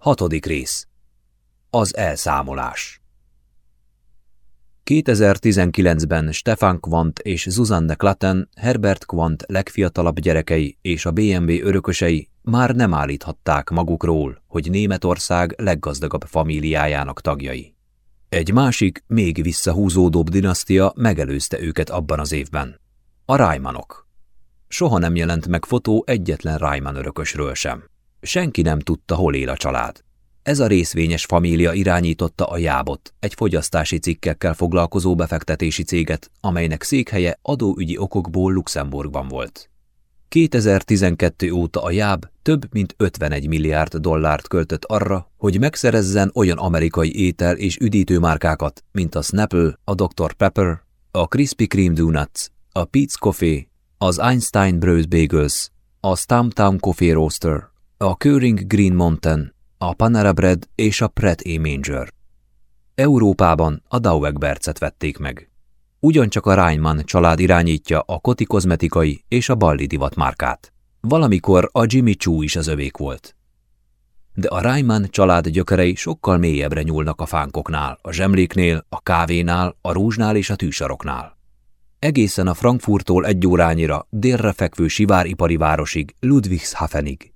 Hatodik rész. Az elszámolás. 2019-ben Stefan Quant és Susanne Klatten, Herbert Quant legfiatalabb gyerekei és a BMW örökösei már nem állíthatták magukról, hogy Németország leggazdagabb famíliájának tagjai. Egy másik, még visszahúzódóbb dinasztia megelőzte őket abban az évben. A Rájmanok. Soha nem jelent meg fotó egyetlen Rájman örökösről sem. Senki nem tudta, hol él a család. Ez a részvényes família irányította a Jábot, egy fogyasztási cikkekkel foglalkozó befektetési céget, amelynek székhelye adóügyi okokból Luxemburgban volt. 2012 óta a Jáb több mint 51 milliárd dollárt költött arra, hogy megszerezzen olyan amerikai étel- és üdítőmárkákat, mint a Snapple, a Dr. Pepper, a Krispy Kreme Donuts, a Pete's Coffee, az Einstein Bros Bagels, a Stumptown Coffee Roaster, a Köring Green Mountain, a Panera Bread és a Pret A Manger. Európában a Dauegbercet vették meg. Ugyancsak a Reimann család irányítja a Koti kozmetikai és a Balli divat márkát. Valamikor a Jimmy Choo is az övék volt. De a Reimann család gyökerei sokkal mélyebbre nyúlnak a fánkoknál, a zsemléknél, a kávénál, a rúzsnál és a tűsaroknál. Egészen a Frankfurttól egy órányira délre fekvő siváripari városig, Ludwigshafenig.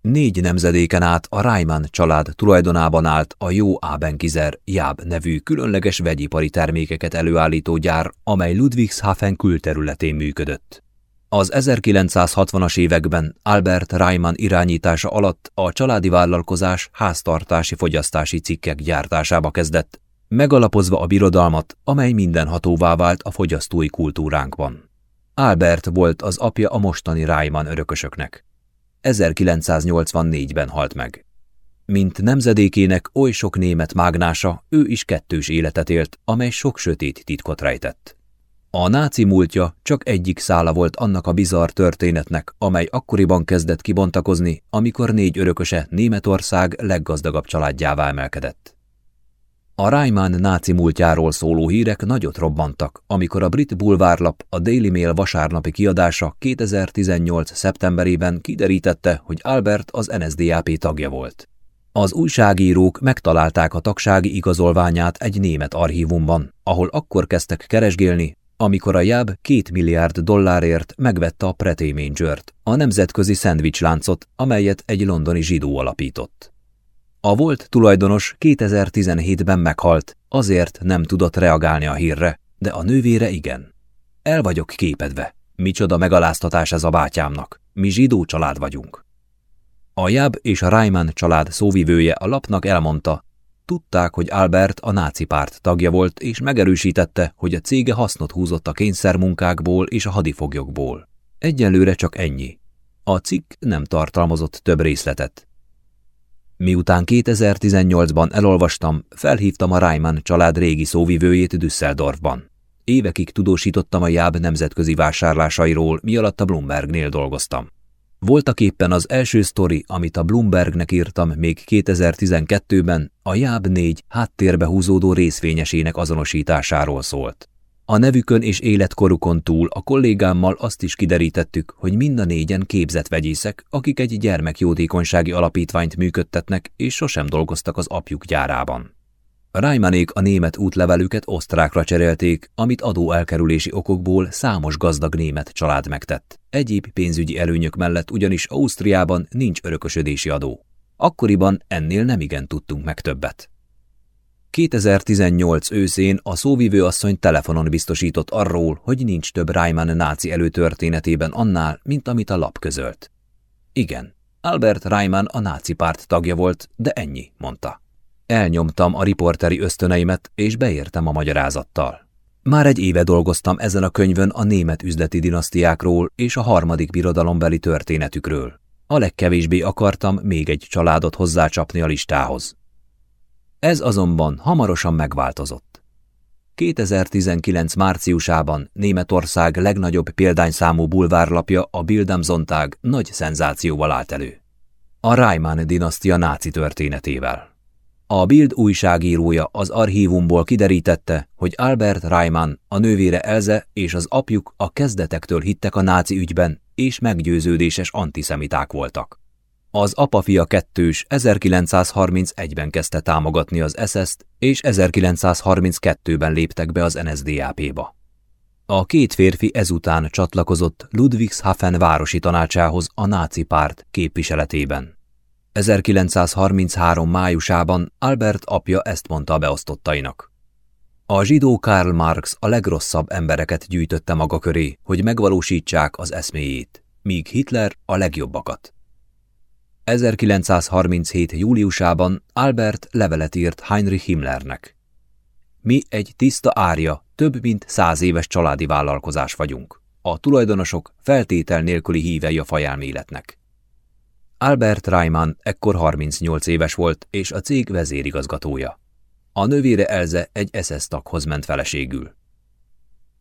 Négy nemzedéken át a Reimann család tulajdonában állt a Jó Abenkizer Jáb nevű különleges vegyipari termékeket előállító gyár, amely Ludwigshafen külterületén működött. Az 1960-as években Albert Reimann irányítása alatt a családi vállalkozás háztartási fogyasztási cikkek gyártásába kezdett, megalapozva a birodalmat, amely mindenhatóvá vált a fogyasztói kultúránkban. Albert volt az apja a mostani Reimann örökösöknek. 1984-ben halt meg. Mint nemzedékének oly sok német mágnása, ő is kettős életet élt, amely sok sötét titkot rejtett. A náci múltja csak egyik szála volt annak a bizarr történetnek, amely akkoriban kezdett kibontakozni, amikor négy örököse Németország leggazdagabb családjává emelkedett. A Reimann náci múltjáról szóló hírek nagyot robbantak, amikor a brit bulvárlap a Daily Mail vasárnapi kiadása 2018. szeptemberében kiderítette, hogy Albert az NSDAP tagja volt. Az újságírók megtalálták a tagsági igazolványát egy német archívumban, ahol akkor kezdtek keresgélni, amikor a Jáb két milliárd dollárért megvette a Pret Manger-t, a nemzetközi szendvicsláncot, amelyet egy londoni zsidó alapított. A volt tulajdonos 2017-ben meghalt, azért nem tudott reagálni a hírre, de a nővére igen. El vagyok képedve. Micsoda megaláztatás ez a bátyámnak. Mi zsidó család vagyunk. A Jáb és a Reimann család szóvivője a lapnak elmondta, tudták, hogy Albert a náci párt tagja volt, és megerősítette, hogy a cége hasznot húzott a kényszermunkákból és a hadifoglyokból. Egyelőre csak ennyi. A cikk nem tartalmazott több részletet. Miután 2018-ban elolvastam, felhívtam a Reimann család régi szóvivőjét Düsseldorfban. Évekig tudósítottam a Jáb nemzetközi vásárlásairól, mi alatt a Bloombergnél dolgoztam. Voltak éppen az első sztori, amit a Bloombergnek írtam még 2012-ben, a Jáb 4 háttérbe húzódó részvényesének azonosításáról szólt. A nevükön és életkorukon túl a kollégámmal azt is kiderítettük, hogy mind a négyen képzett vegyészek, akik egy gyermekjótékonysági alapítványt működtetnek, és sosem dolgoztak az apjuk gyárában. Rájmanék a német útlevelüket osztrákra cserélték, amit adóelkerülési okokból számos gazdag német család megtett. Egyéb pénzügyi előnyök mellett ugyanis Ausztriában nincs örökösödési adó. Akkoriban ennél nemigen tudtunk meg többet. 2018 őszén a szóvivő asszony telefonon biztosított arról, hogy nincs több Reimann náci előtörténetében annál, mint amit a lap közölt. Igen, Albert Reimann a náci párt tagja volt, de ennyi, mondta. Elnyomtam a riporteri ösztöneimet, és beértem a magyarázattal. Már egy éve dolgoztam ezen a könyvön a német üzleti dinasztiákról és a harmadik birodalombeli történetükről. A legkevésbé akartam még egy családot hozzácsapni a listához. Ez azonban hamarosan megváltozott. 2019 márciusában Németország legnagyobb példányszámú bulvárlapja a Bild am Sonntag nagy szenzációval állt elő. A Reimann dinasztia náci történetével. A Bild újságírója az archívumból kiderítette, hogy Albert Reimann, a nővére Elze és az apjuk a kezdetektől hittek a náci ügyben, és meggyőződéses antiszemiták voltak. Az apafia kettős 1931-ben kezdte támogatni az SS-t, és 1932-ben léptek be az NSDAP-ba. A két férfi ezután csatlakozott Ludwigshafen városi tanácsához a náci párt képviseletében. 1933. májusában Albert apja ezt mondta a beosztottainak. A zsidó Karl Marx a legrosszabb embereket gyűjtötte maga köré, hogy megvalósítsák az eszméjét, míg Hitler a legjobbakat. 1937. júliusában Albert levelet írt Heinrich Himmlernek. Mi egy tiszta árja, több mint száz éves családi vállalkozás vagyunk. A tulajdonosok feltétel nélküli hívei a fajelméletnek. Albert Reimann ekkor 38 éves volt, és a cég vezérigazgatója. A növére Elze egy SS taghoz ment feleségül.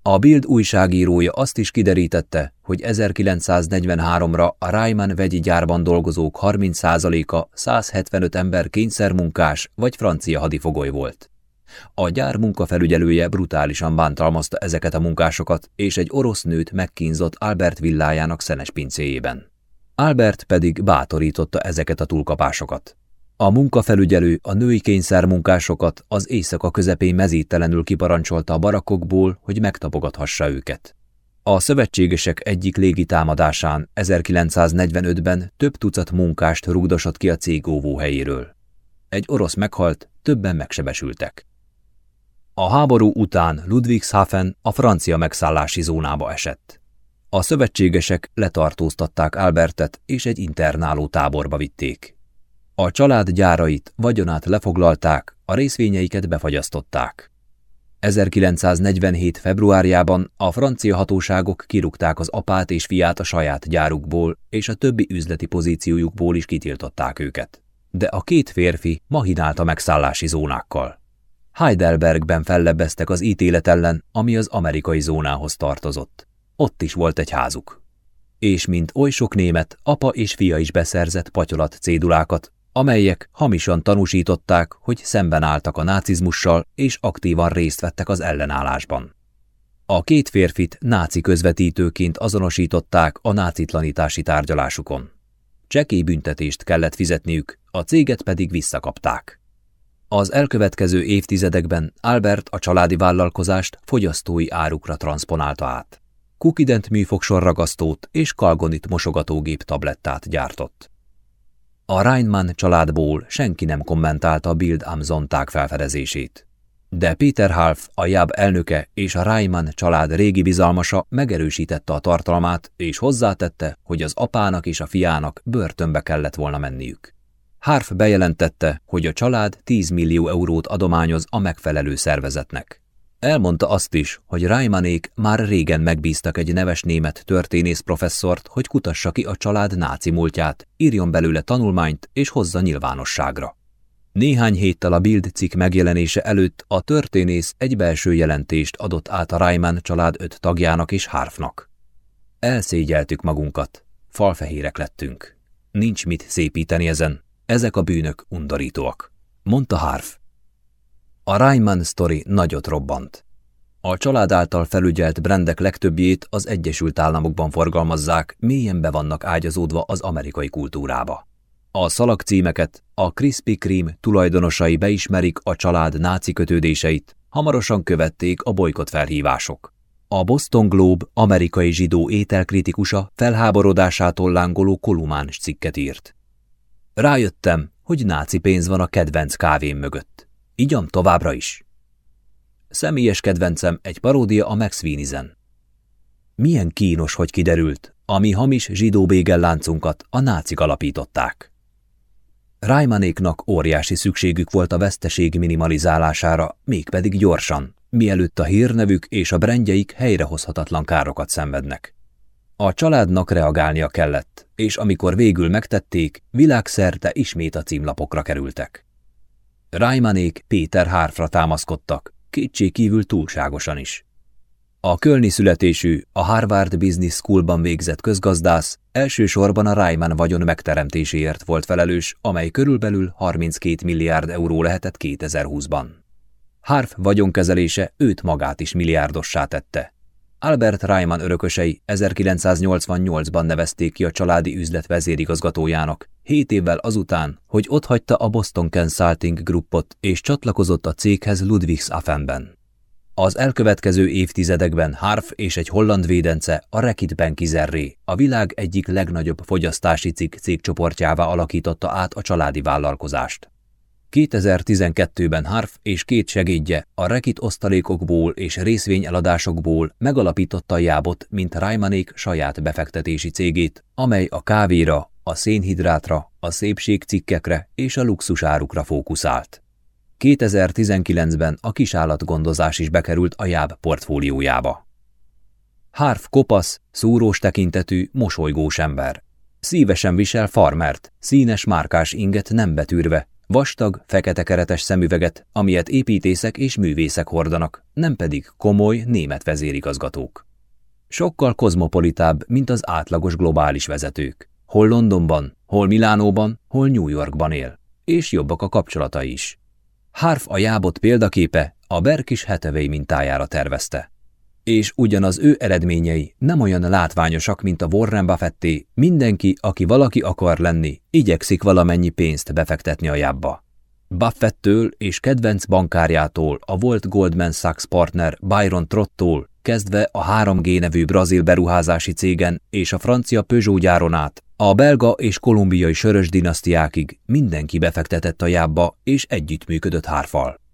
A Bild újságírója azt is kiderítette, hogy 1943-ra a Reimann vegyi gyárban dolgozók 30%-a 175 ember kényszermunkás vagy francia hadifogoly volt. A gyár munkafelügyelője brutálisan bántalmazta ezeket a munkásokat, és egy orosz nőt megkínzott Albert villájának szenes pincéjében. Albert pedig bátorította ezeket a túlkapásokat. A munkafelügyelő a női kényszermunkásokat az éjszaka közepén mezítelenül kiparancsolta a barakokból, hogy megtapogathassa őket. A szövetségesek egyik légitámadásán 1945-ben több tucat munkást rúgdosott ki a cég óvóhelyéről. Egy orosz meghalt, többen megsebesültek. A háború után Ludwigshafen a francia megszállási zónába esett. A szövetségesek letartóztatták Albertet és egy internáló táborba vitték. A család gyárait, vagyonát lefoglalták, a részvényeiket befagyasztották. 1947. februárjában a francia hatóságok kirúgták az apát és fiát a saját gyárukból, és a többi üzleti pozíciójukból is kitiltották őket. De a két férfi mahinálta megszállási zónákkal. Heidelbergben fellebbeztek az ítélet ellen, ami az amerikai zónához tartozott. Ott is volt egy házuk. És mint oly sok német, apa és fia is beszerzett patyolat cédulákat, amelyek hamisan tanúsították, hogy szemben álltak a nácizmussal és aktívan részt vettek az ellenállásban. A két férfit náci közvetítőként azonosították a nácitlanítási tárgyalásukon. Csekély büntetést kellett fizetniük, a céget pedig visszakapták. Az elkövetkező évtizedekben Albert a családi vállalkozást fogyasztói árukra transponálta át. Kukident műfogsorragasztót és kalgonit mosogatógép tablettát gyártott. A Reinmann családból senki nem kommentálta Bild am Sonntag felfedezését. De Peter Half, a Jab elnöke és a Reimann család régi bizalmasa megerősítette a tartalmát, és hozzátette, hogy az apának és a fiának börtönbe kellett volna menniük. Harf bejelentette, hogy a család 10 millió eurót adományoz a megfelelő szervezetnek. Elmondta azt is, hogy Reimannék már régen megbíztak egy neves német történész professzort, hogy kutassa ki a család náci múltját, írjon belőle tanulmányt és hozza nyilvánosságra. Néhány héttel a Bild cikk megjelenése előtt a történész egy belső jelentést adott át a Reimann család öt tagjának és Harfnak. Elszégyeltük magunkat, falfehérek lettünk. Nincs mit szépíteni ezen, ezek a bűnök undorítóak, mondta Harf. A Reimann sztori nagyot robbant. A család által felügyelt brendek legtöbbjét az Egyesült Államokban forgalmazzák, mélyen be vannak ágyazódva az amerikai kultúrába. A szalagcímeket, a Krispy Kreme tulajdonosai beismerik a család náci kötődéseit, hamarosan követték a bolykot felhívások. A Boston Globe amerikai zsidó ételkritikusa felháborodásától lángoló kolumáns cikket írt. Rájöttem, hogy náci pénz van a kedvenc kávém mögött. Igyam továbbra is. Személyes kedvencem egy paródia a Max Wienizen. Milyen kínos, hogy kiderült, ami hamis zsidó bégelláncunkat a nácik alapították. Rájmanéknak óriási szükségük volt a veszteség minimalizálására, mégpedig gyorsan, mielőtt a hírnevük és a brendjeik helyrehozhatatlan károkat szenvednek. A családnak reagálnia kellett, és amikor végül megtették, világszerte ismét a címlapokra kerültek. Rájmanék Péter Hárfra támaszkodtak, kétség kívül túlságosan is. A kölni születésű, a Harvard Business Schoolban végzett közgazdász elsősorban a Reimann vagyon megteremtéséért volt felelős, amely körülbelül 32 milliárd euró lehetett 2020-ban. Harf vagyonkezelése őt magát is milliárdossá tette. Albert Reimann örökösei 1988-ban nevezték ki a családi üzlet vezérigazgatójának, hét évvel azután, hogy otthagyta a Boston Consulting Groupot és csatlakozott a céghez Ludwigshafenben. Az elkövetkező évtizedekben Harf és egy holland védence a Rekit Benkizerré, a világ egyik legnagyobb fogyasztási cikk cégcsoportjává alakította át a családi vállalkozást. 2012-ben Harf és két segédje a Rekit osztalékokból és részvényeladásokból megalapította a Jábot, mint Raimanék saját befektetési cégét, amely a kávéra, a szénhidrátra, a szépségcikkekre és a luxusárukra fókuszált. 2019-ben a kisállatgondozás is bekerült a Jáb portfóliójába. Harf kopasz, szúrós tekintetű, mosolygós ember. Szívesen visel farmert, színes márkás inget nem betűrve, vastag, fekete keretes szemüveget, amilyet építészek és művészek hordanak, nem pedig komoly német vezérigazgatók. Sokkal kozmopolitább, mint az átlagos globális vezetők. Hol Londonban, hol Milánóban, hol New Yorkban él. És jobbak a kapcsolatai is. Harf a jábot példaképe a Berkis Hetevei mintájára tervezte. És ugyanaz ő eredményei nem olyan látványosak, mint a Warren Buffetté, mindenki, aki valaki akar lenni, igyekszik valamennyi pénzt befektetni a jábba. Buffettől és kedvenc bankárjától, a volt Goldman Sachs partner Byron Trottól, kezdve a 3G nevű brazil beruházási cégen és a francia Peugeot gyáron át, a belga és kolumbiai sörös dinasztiákig mindenki befektetett a jábba és együttműködött Hárfal.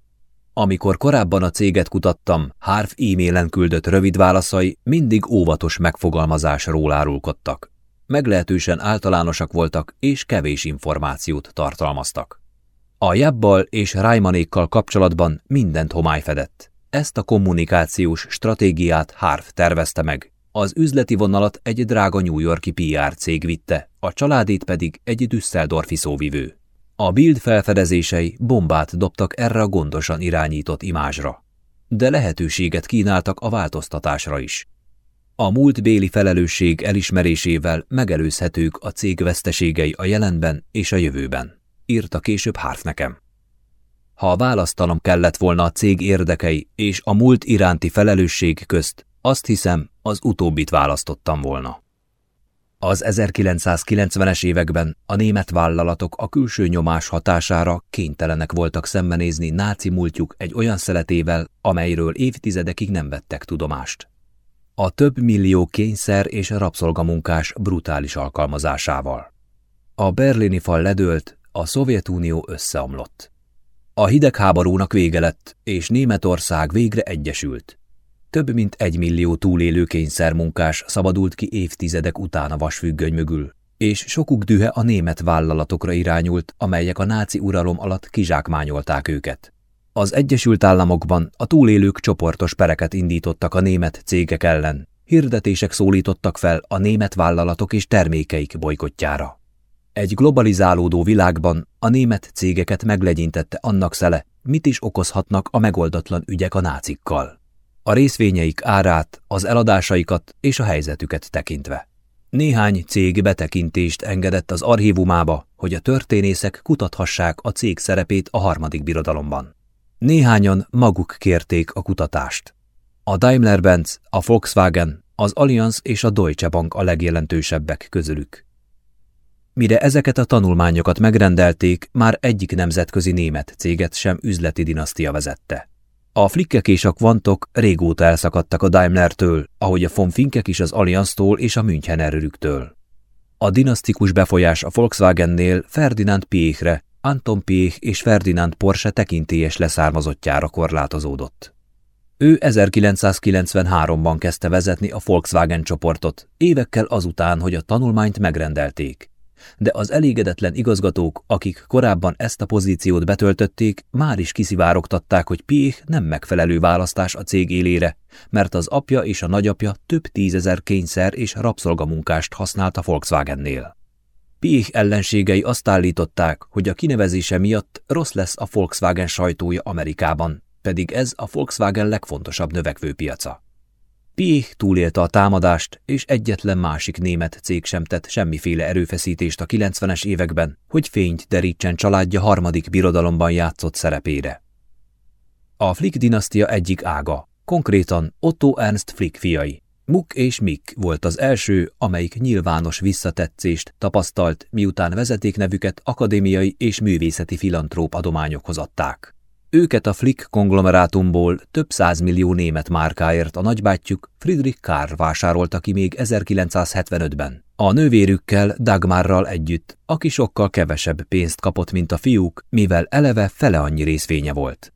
Amikor korábban a céget kutattam, Harf e-mailen küldött rövid válaszai mindig óvatos megfogalmazásról árulkodtak. Meglehetősen általánosak voltak és kevés információt tartalmaztak. A Jabbal és Raimanékkal kapcsolatban mindent homály fedett. Ezt a kommunikációs stratégiát Harf tervezte meg, az üzleti vonalat egy drága New Yorki PR cég vitte, a családét pedig egy Düsseldorfi szóvivő. A Bild felfedezései bombát dobtak erre a gondosan irányított imázsra, de lehetőséget kínáltak a változtatásra is. A múltbéli felelősség elismerésével megelőzhetők a cég veszteségei a jelenben és a jövőben, írta később Harf nekem. Ha választanom kellett volna a cég érdekei és a múlt iránti felelősség közt, azt hiszem, az utóbbit választottam volna. Az 1990-es években a német vállalatok a külső nyomás hatására kénytelenek voltak szembenézni náci múltjuk egy olyan szeletével, amelyről évtizedekig nem vettek tudomást. A több millió kényszer és rabszolgamunkás brutális alkalmazásával. A berlini fal ledőlt, a Szovjetunió összeomlott. A hidegháborúnak vége lett, és Németország végre egyesült. Több mint egy millió túlélő kényszermunkás szabadult ki évtizedek után a vasfüggöny mögül, és sokuk dühe a német vállalatokra irányult, amelyek a náci uralom alatt kizsákmányolták őket. Az Egyesült Államokban a túlélők csoportos pereket indítottak a német cégek ellen, hirdetések szólítottak fel a német vállalatok és termékeik bolykotjára. Egy globalizálódó világban a német cégeket meglegyintette annak szele, mit is okozhatnak a megoldatlan ügyek a nácikkal a részvényeik árát, az eladásaikat és a helyzetüket tekintve. Néhány cég betekintést engedett az archívumába, hogy a történészek kutathassák a cég szerepét a harmadik birodalomban. Néhányan maguk kérték a kutatást. A Daimler-Benz, a Volkswagen, az Allianz és a Deutsche Bank a legjelentősebbek közülük. Mire ezeket a tanulmányokat megrendelték, már egyik nemzetközi német céget sem üzleti dinasztia vezette. A flikkek és a kvantok régóta elszakadtak a Daimlertől, ahogy a von Finkek is az Allianztól és a Münchenerőrüktől. A dinasztikus befolyás a Volkswagennél Ferdinand Piechre, Anton Piech és Ferdinand Porsche tekintélyes leszármazottjára korlátozódott. Ő 1993-ban kezdte vezetni a Volkswagen csoportot, évekkel azután, hogy a tanulmányt megrendelték de az elégedetlen igazgatók, akik korábban ezt a pozíciót betöltötték, már is kiszivárogtatták, hogy Piech nem megfelelő választás a cég élére, mert az apja és a nagyapja több tízezer kényszer és rabszolgamunkást használt a Volkswagennél. Piech ellenségei azt állították, hogy a kinevezése miatt rossz lesz a Volkswagen sajtója Amerikában, pedig ez a Volkswagen legfontosabb növekvő piaca. Piech túlélte a támadást, és egyetlen másik német cég sem tett semmiféle erőfeszítést a 90-es években, hogy fényt derítsen családja harmadik birodalomban játszott szerepére. A Flick dinasztia egyik ága, konkrétan Otto Ernst Flick fiai. Muck és Mick volt az első, amelyik nyilvános visszatetszést tapasztalt, miután vezetéknevüket akadémiai és művészeti filantróp adományokhoz adták. Őket a Flick konglomerátumból több millió német márkáért a nagybátyjuk Friedrich Karl vásárolta ki még 1975-ben. A nővérükkel Dagmarral együtt, aki sokkal kevesebb pénzt kapott, mint a fiúk, mivel eleve fele annyi részvénye volt.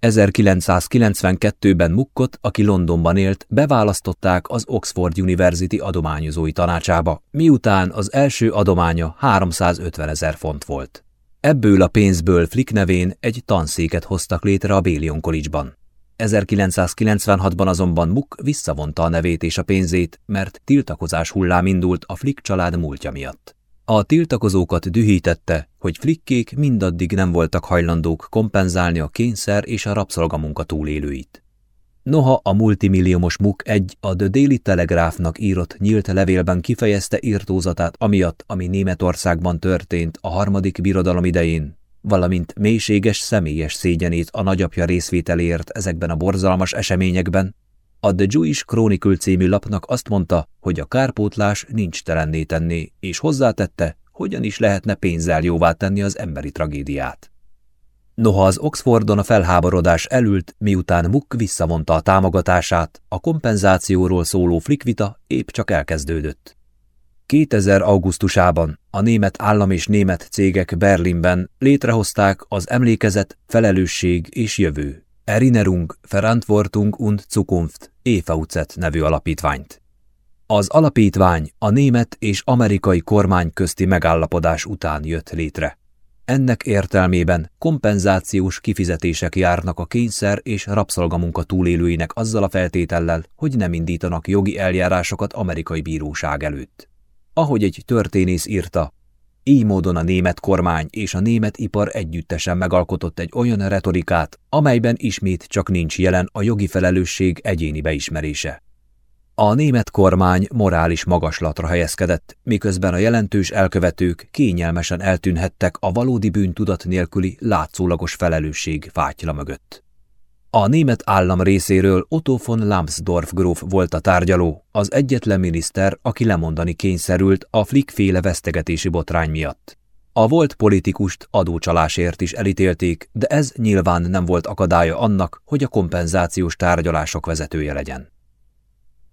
1992-ben Mukkot, aki Londonban élt, beválasztották az Oxford University adományozói tanácsába, miután az első adománya 350 ezer font volt. Ebből a pénzből Flick nevén egy tanszéket hoztak létre a Bélion College-ban. 1996-ban azonban Muck visszavonta a nevét és a pénzét, mert tiltakozás hullám indult a Flick család múltja miatt. A tiltakozókat dühítette, hogy flikkék mindaddig nem voltak hajlandók kompenzálni a kényszer és a rabszolgamunka túlélőit. Noha a multimilliómos Muk egy a The Daily Telegraphnak írott nyílt levélben kifejezte írtózatát amiatt, ami Németországban történt a harmadik birodalom idején, valamint mélységes személyes szégyenét a nagyapja részvételért ezekben a borzalmas eseményekben, a The Jewish Chronicle című lapnak azt mondta, hogy a kárpótlás nincs telenné tenni, és hozzátette, hogyan is lehetne pénzzel jóvá tenni az emberi tragédiát. Noha az Oxfordon a felháborodás elült, miután Muck visszavonta a támogatását, a kompenzációról szóló flikvita épp csak elkezdődött. 2000. augusztusában a német állam és német cégek Berlinben létrehozták az emlékezet, felelősség és jövő Erinnerung, Verantwortung und Zukunft EVZ nevű alapítványt. Az alapítvány a német és amerikai kormány közti megállapodás után jött létre. Ennek értelmében kompenzációs kifizetések járnak a kényszer és rabszolgamunka túlélőinek azzal a feltétellel, hogy nem indítanak jogi eljárásokat amerikai bíróság előtt. Ahogy egy történész írta, így módon a német kormány és a német ipar együttesen megalkotott egy olyan retorikát, amelyben ismét csak nincs jelen a jogi felelősség egyéni beismerése. A német kormány morális magaslatra helyezkedett, miközben a jelentős elkövetők kényelmesen eltűnhettek a valódi bűntudat nélküli látszólagos felelősség fátyla mögött. A német állam részéről Otto von Lambsdorff gróf volt a tárgyaló, az egyetlen miniszter, aki lemondani kényszerült a Flick-féle vesztegetési botrány miatt. A volt politikust adócsalásért is elítélték, de ez nyilván nem volt akadálya annak, hogy a kompenzációs tárgyalások vezetője legyen.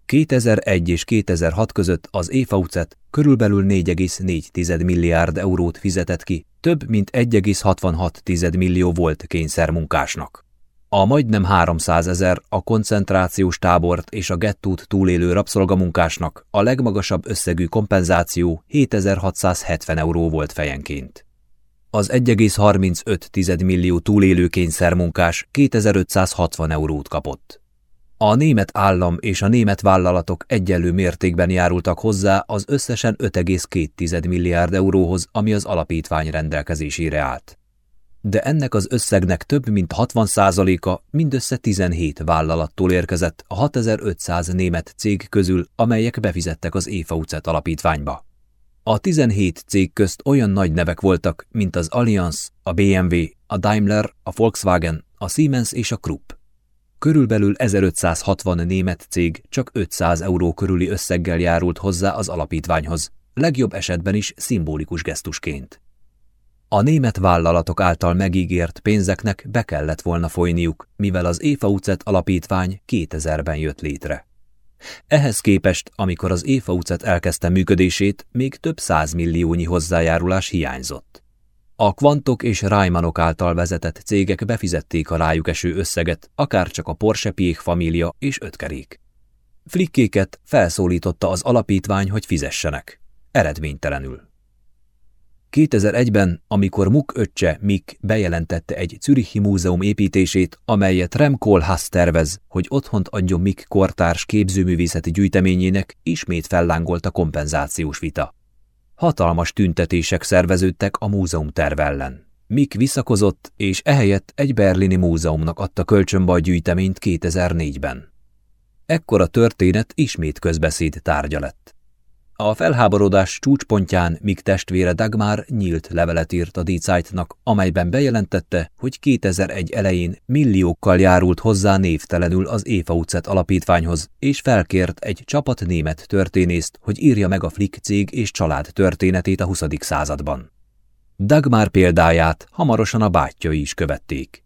2001 és 2006 között az EFAUCET körülbelül 4,4 milliárd eurót fizetett ki, több mint 1,66 millió volt kényszermunkásnak. A majdnem 300 ezer a koncentrációs tábort és a gettót túlélő rabszolgamunkásnak a legmagasabb összegű kompenzáció 7670 euró volt fejenként. Az 1,35 millió túlélő kényszermunkás 2560 eurót kapott. A német állam és a német vállalatok egyenlő mértékben járultak hozzá az összesen 5,2 milliárd euróhoz, ami az alapítvány rendelkezésére állt de ennek az összegnek több mint 60%-a mindössze 17 vállalattól érkezett a 6500 német cég közül, amelyek befizettek az EFAUCET alapítványba. A 17 cég közt olyan nagy nevek voltak, mint az Allianz, a BMW, a Daimler, a Volkswagen, a Siemens és a Krupp. Körülbelül 1560 német cég csak 500 euró körüli összeggel járult hozzá az alapítványhoz, legjobb esetben is szimbolikus gesztusként. A német vállalatok által megígért pénzeknek be kellett volna folyniuk, mivel az EFAUCET alapítvány 2000-ben jött létre. Ehhez képest, amikor az EFAUCET elkezdte működését, még több százmilliónyi hozzájárulás hiányzott. A kvantok és Rájmanok által vezetett cégek befizették a rájuk eső összeget, akár csak a Porsche Piech família és ötkerék. Flikkéket felszólította az alapítvány, hogy fizessenek. Eredménytelenül. 2001-ben, amikor Muk öccse Mik bejelentette egy Zürichi múzeum építését, amelyet Rem Koolhaas tervez, hogy otthont adjon Mik kortárs képzőművészeti gyűjteményének, ismét fellángolt a kompenzációs vita. Hatalmas tüntetések szerveződtek a múzeum terv ellen. Mik visszakozott, és ehelyett egy berlini múzeumnak adta kölcsönbe a gyűjteményt 2004-ben. Ekkor a történet ismét közbeszéd tárgya lett. A felháborodás csúcspontján, míg testvére Dagmar nyílt levelet írt a Diezeitnak, amelyben bejelentette, hogy 2001 elején milliókkal járult hozzá névtelenül az Éva utcet alapítványhoz, és felkért egy csapat német történészt, hogy írja meg a Flick cég és család történetét a 20. században. Dagmar példáját hamarosan a bátyjai is követték.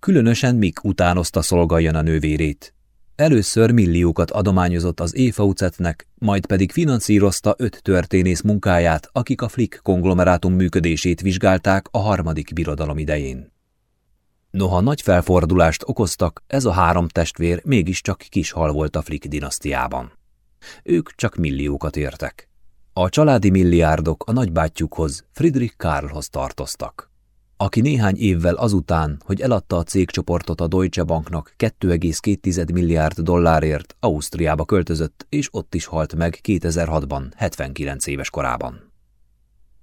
Különösen Mick utánozta szolgáljon a nővérét, Először milliókat adományozott az Éfaucetnek, majd pedig finanszírozta öt történész munkáját, akik a Flick konglomerátum működését vizsgálták a harmadik birodalom idején. Noha nagy felfordulást okoztak, ez a három testvér mégiscsak kis hal volt a Flick dinasztiában. Ők csak milliókat értek. A családi milliárdok a nagybátyjukhoz, Friedrich Karlhoz tartoztak aki néhány évvel azután, hogy eladta a cégcsoportot a Deutsche Banknak 2,2 milliárd dollárért, Ausztriába költözött, és ott is halt meg 2006-ban, 79 éves korában.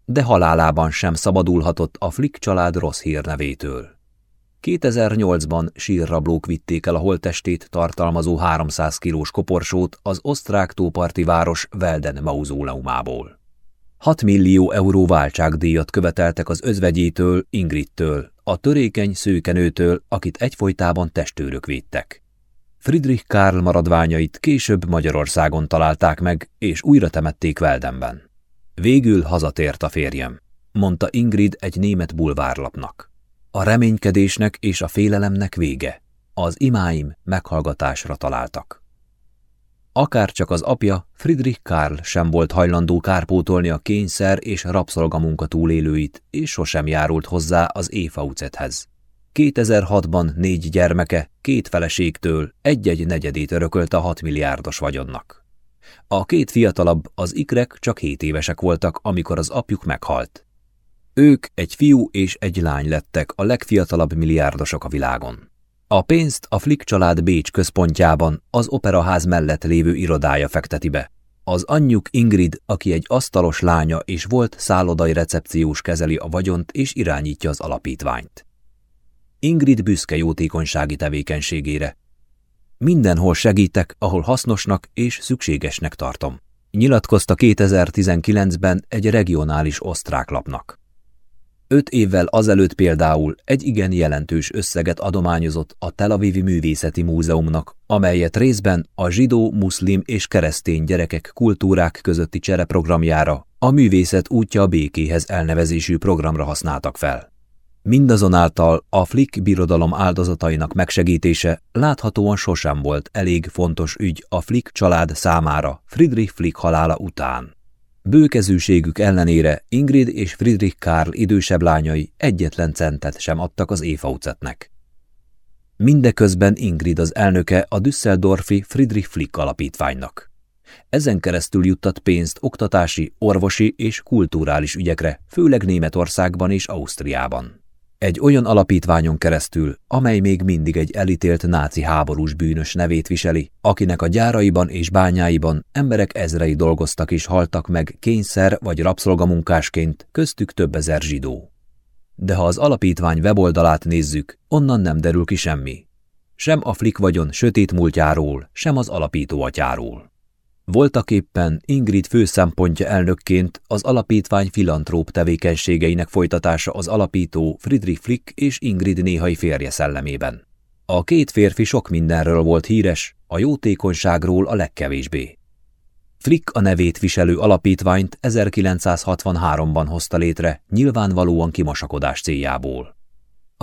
De halálában sem szabadulhatott a Flick család rossz hírnevétől. 2008-ban sírrablók vitték el a holttestét tartalmazó 300 kilós koporsót az osztrák tóparti város Velden mauzóleumából. 6 millió euró váltságdíjat követeltek az özvegyétől, Ingridtől, a törékeny szőkenőtől, akit egyfolytában testőrök védtek. Friedrich Karl maradványait később Magyarországon találták meg, és újra temették Veldenben. Végül hazatért a férjem, mondta Ingrid egy német bulvárlapnak. A reménykedésnek és a félelemnek vége. Az imáim meghallgatásra találtak. Akár csak az apja, Friedrich Karl sem volt hajlandó kárpótolni a kényszer és rabszolgamunka túlélőit, és sosem járult hozzá az Éfaucethez. 2006-ban négy gyermeke, két feleségtől egy-egy negyedét örökölte a hat milliárdos vagyonnak. A két fiatalabb, az ikrek csak hét évesek voltak, amikor az apjuk meghalt. Ők egy fiú és egy lány lettek a legfiatalabb milliárdosok a világon. A pénzt a Flick család Bécs központjában, az operaház mellett lévő irodája fekteti be. Az anyjuk Ingrid, aki egy asztalos lánya és volt szállodai recepciós kezeli a vagyont és irányítja az alapítványt. Ingrid büszke jótékonysági tevékenységére. Mindenhol segítek, ahol hasznosnak és szükségesnek tartom. Nyilatkozta 2019-ben egy regionális osztrák lapnak. Öt évvel azelőtt például egy igen jelentős összeget adományozott a Tel Avivi Művészeti Múzeumnak, amelyet részben a zsidó, muszlim és keresztény gyerekek kultúrák közötti csereprogramjára, a Művészet útja a békéhez elnevezésű programra használtak fel. Mindazonáltal a Flick birodalom áldozatainak megsegítése láthatóan sosem volt elég fontos ügy a Flick család számára Friedrich Flick halála után. Bőkezűségük ellenére Ingrid és Friedrich Karl idősebb lányai egyetlen centet sem adtak az Éfaucetnek. Mindeközben Ingrid az elnöke a Düsseldorfi Friedrich Flick alapítványnak. Ezen keresztül juttat pénzt oktatási, orvosi és kulturális ügyekre, főleg Németországban és Ausztriában. Egy olyan alapítványon keresztül, amely még mindig egy elítélt náci háborús bűnös nevét viseli, akinek a gyáraiban és bányáiban emberek ezrei dolgoztak és haltak meg kényszer vagy rabszolgamunkásként, köztük több ezer zsidó. De ha az alapítvány weboldalát nézzük, onnan nem derül ki semmi. Sem a flik vagyon sötét múltjáról, sem az alapító atyáról. Voltaképpen Ingrid fő szempontja elnökként az alapítvány filantróp tevékenységeinek folytatása az alapító Friedrich Flick és Ingrid néhai férje szellemében. A két férfi sok mindenről volt híres, a jótékonyságról a legkevésbé. Flick a nevét viselő alapítványt 1963-ban hozta létre, nyilvánvalóan kimasakodás céljából.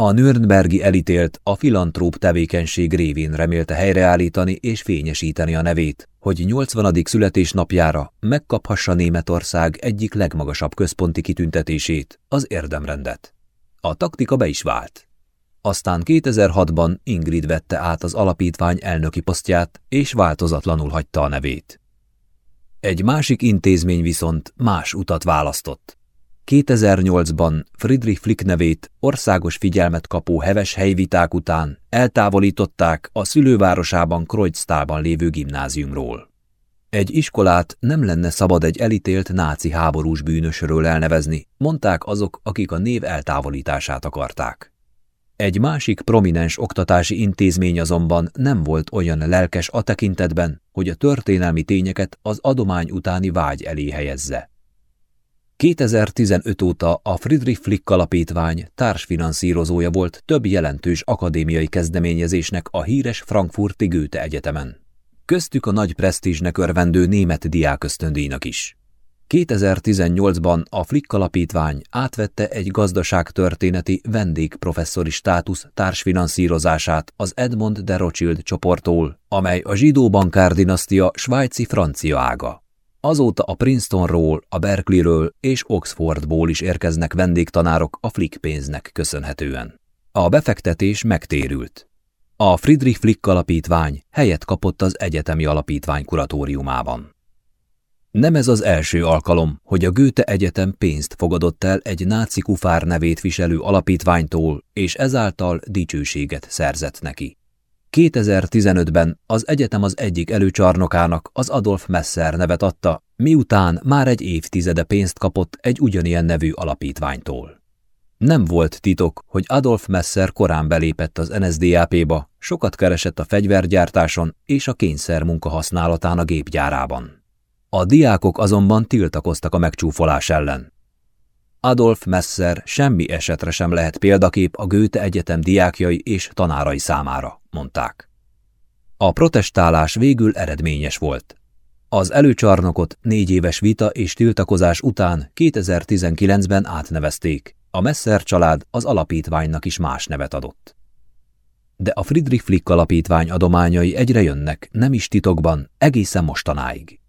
A Nürnbergi elítélt a filantróp tevékenység révén remélte helyreállítani és fényesíteni a nevét, hogy 80. születésnapjára megkaphassa Németország egyik legmagasabb központi kitüntetését, az érdemrendet. A taktika be is vált. Aztán 2006-ban Ingrid vette át az alapítvány elnöki posztját, és változatlanul hagyta a nevét. Egy másik intézmény viszont más utat választott. 2008-ban Friedrich Flick nevét országos figyelmet kapó heves helyviták után eltávolították a szülővárosában Kreuztalban lévő gimnáziumról. Egy iskolát nem lenne szabad egy elítélt náci háborús bűnösről elnevezni, mondták azok, akik a név eltávolítását akarták. Egy másik prominens oktatási intézmény azonban nem volt olyan lelkes a tekintetben, hogy a történelmi tényeket az adomány utáni vágy elé helyezze. 2015 óta a Friedrich Flick alapítvány társfinanszírozója volt több jelentős akadémiai kezdeményezésnek a híres Frankfurti Goethe Egyetemen. Köztük a nagy presztízsnek örvendő német diákösztöndíjnak is. 2018-ban a Flick alapítvány átvette egy gazdaságtörténeti vendégprofesszori státusz társfinanszírozását az Edmond de Rothschild csoporttól, amely a zsidó bankár dinasztia svájci francia ága. Azóta a Princetonról, a Berkeleyről és Oxfordból is érkeznek vendégtanárok a Flick pénznek köszönhetően. A befektetés megtérült. A Friedrich Flick alapítvány helyet kapott az egyetemi alapítvány kuratóriumában. Nem ez az első alkalom, hogy a Goethe Egyetem pénzt fogadott el egy náci kufár nevét viselő alapítványtól, és ezáltal dicsőséget szerzett neki. 2015-ben az egyetem az egyik előcsarnokának az Adolf Messer nevet adta, miután már egy évtizede pénzt kapott egy ugyanilyen nevű alapítványtól. Nem volt titok, hogy Adolf Messer korán belépett az NSDAP-ba, sokat keresett a fegyvergyártáson és a kényszer munka használatán a gépgyárában. A diákok azonban tiltakoztak a megcsúfolás ellen. Adolf Messer semmi esetre sem lehet példakép a Goethe Egyetem diákjai és tanárai számára, mondták. A protestálás végül eredményes volt. Az előcsarnokot négy éves vita és tiltakozás után 2019-ben átnevezték, a Messer család az alapítványnak is más nevet adott. De a Friedrich Flick alapítvány adományai egyre jönnek, nem is titokban, egészen mostanáig.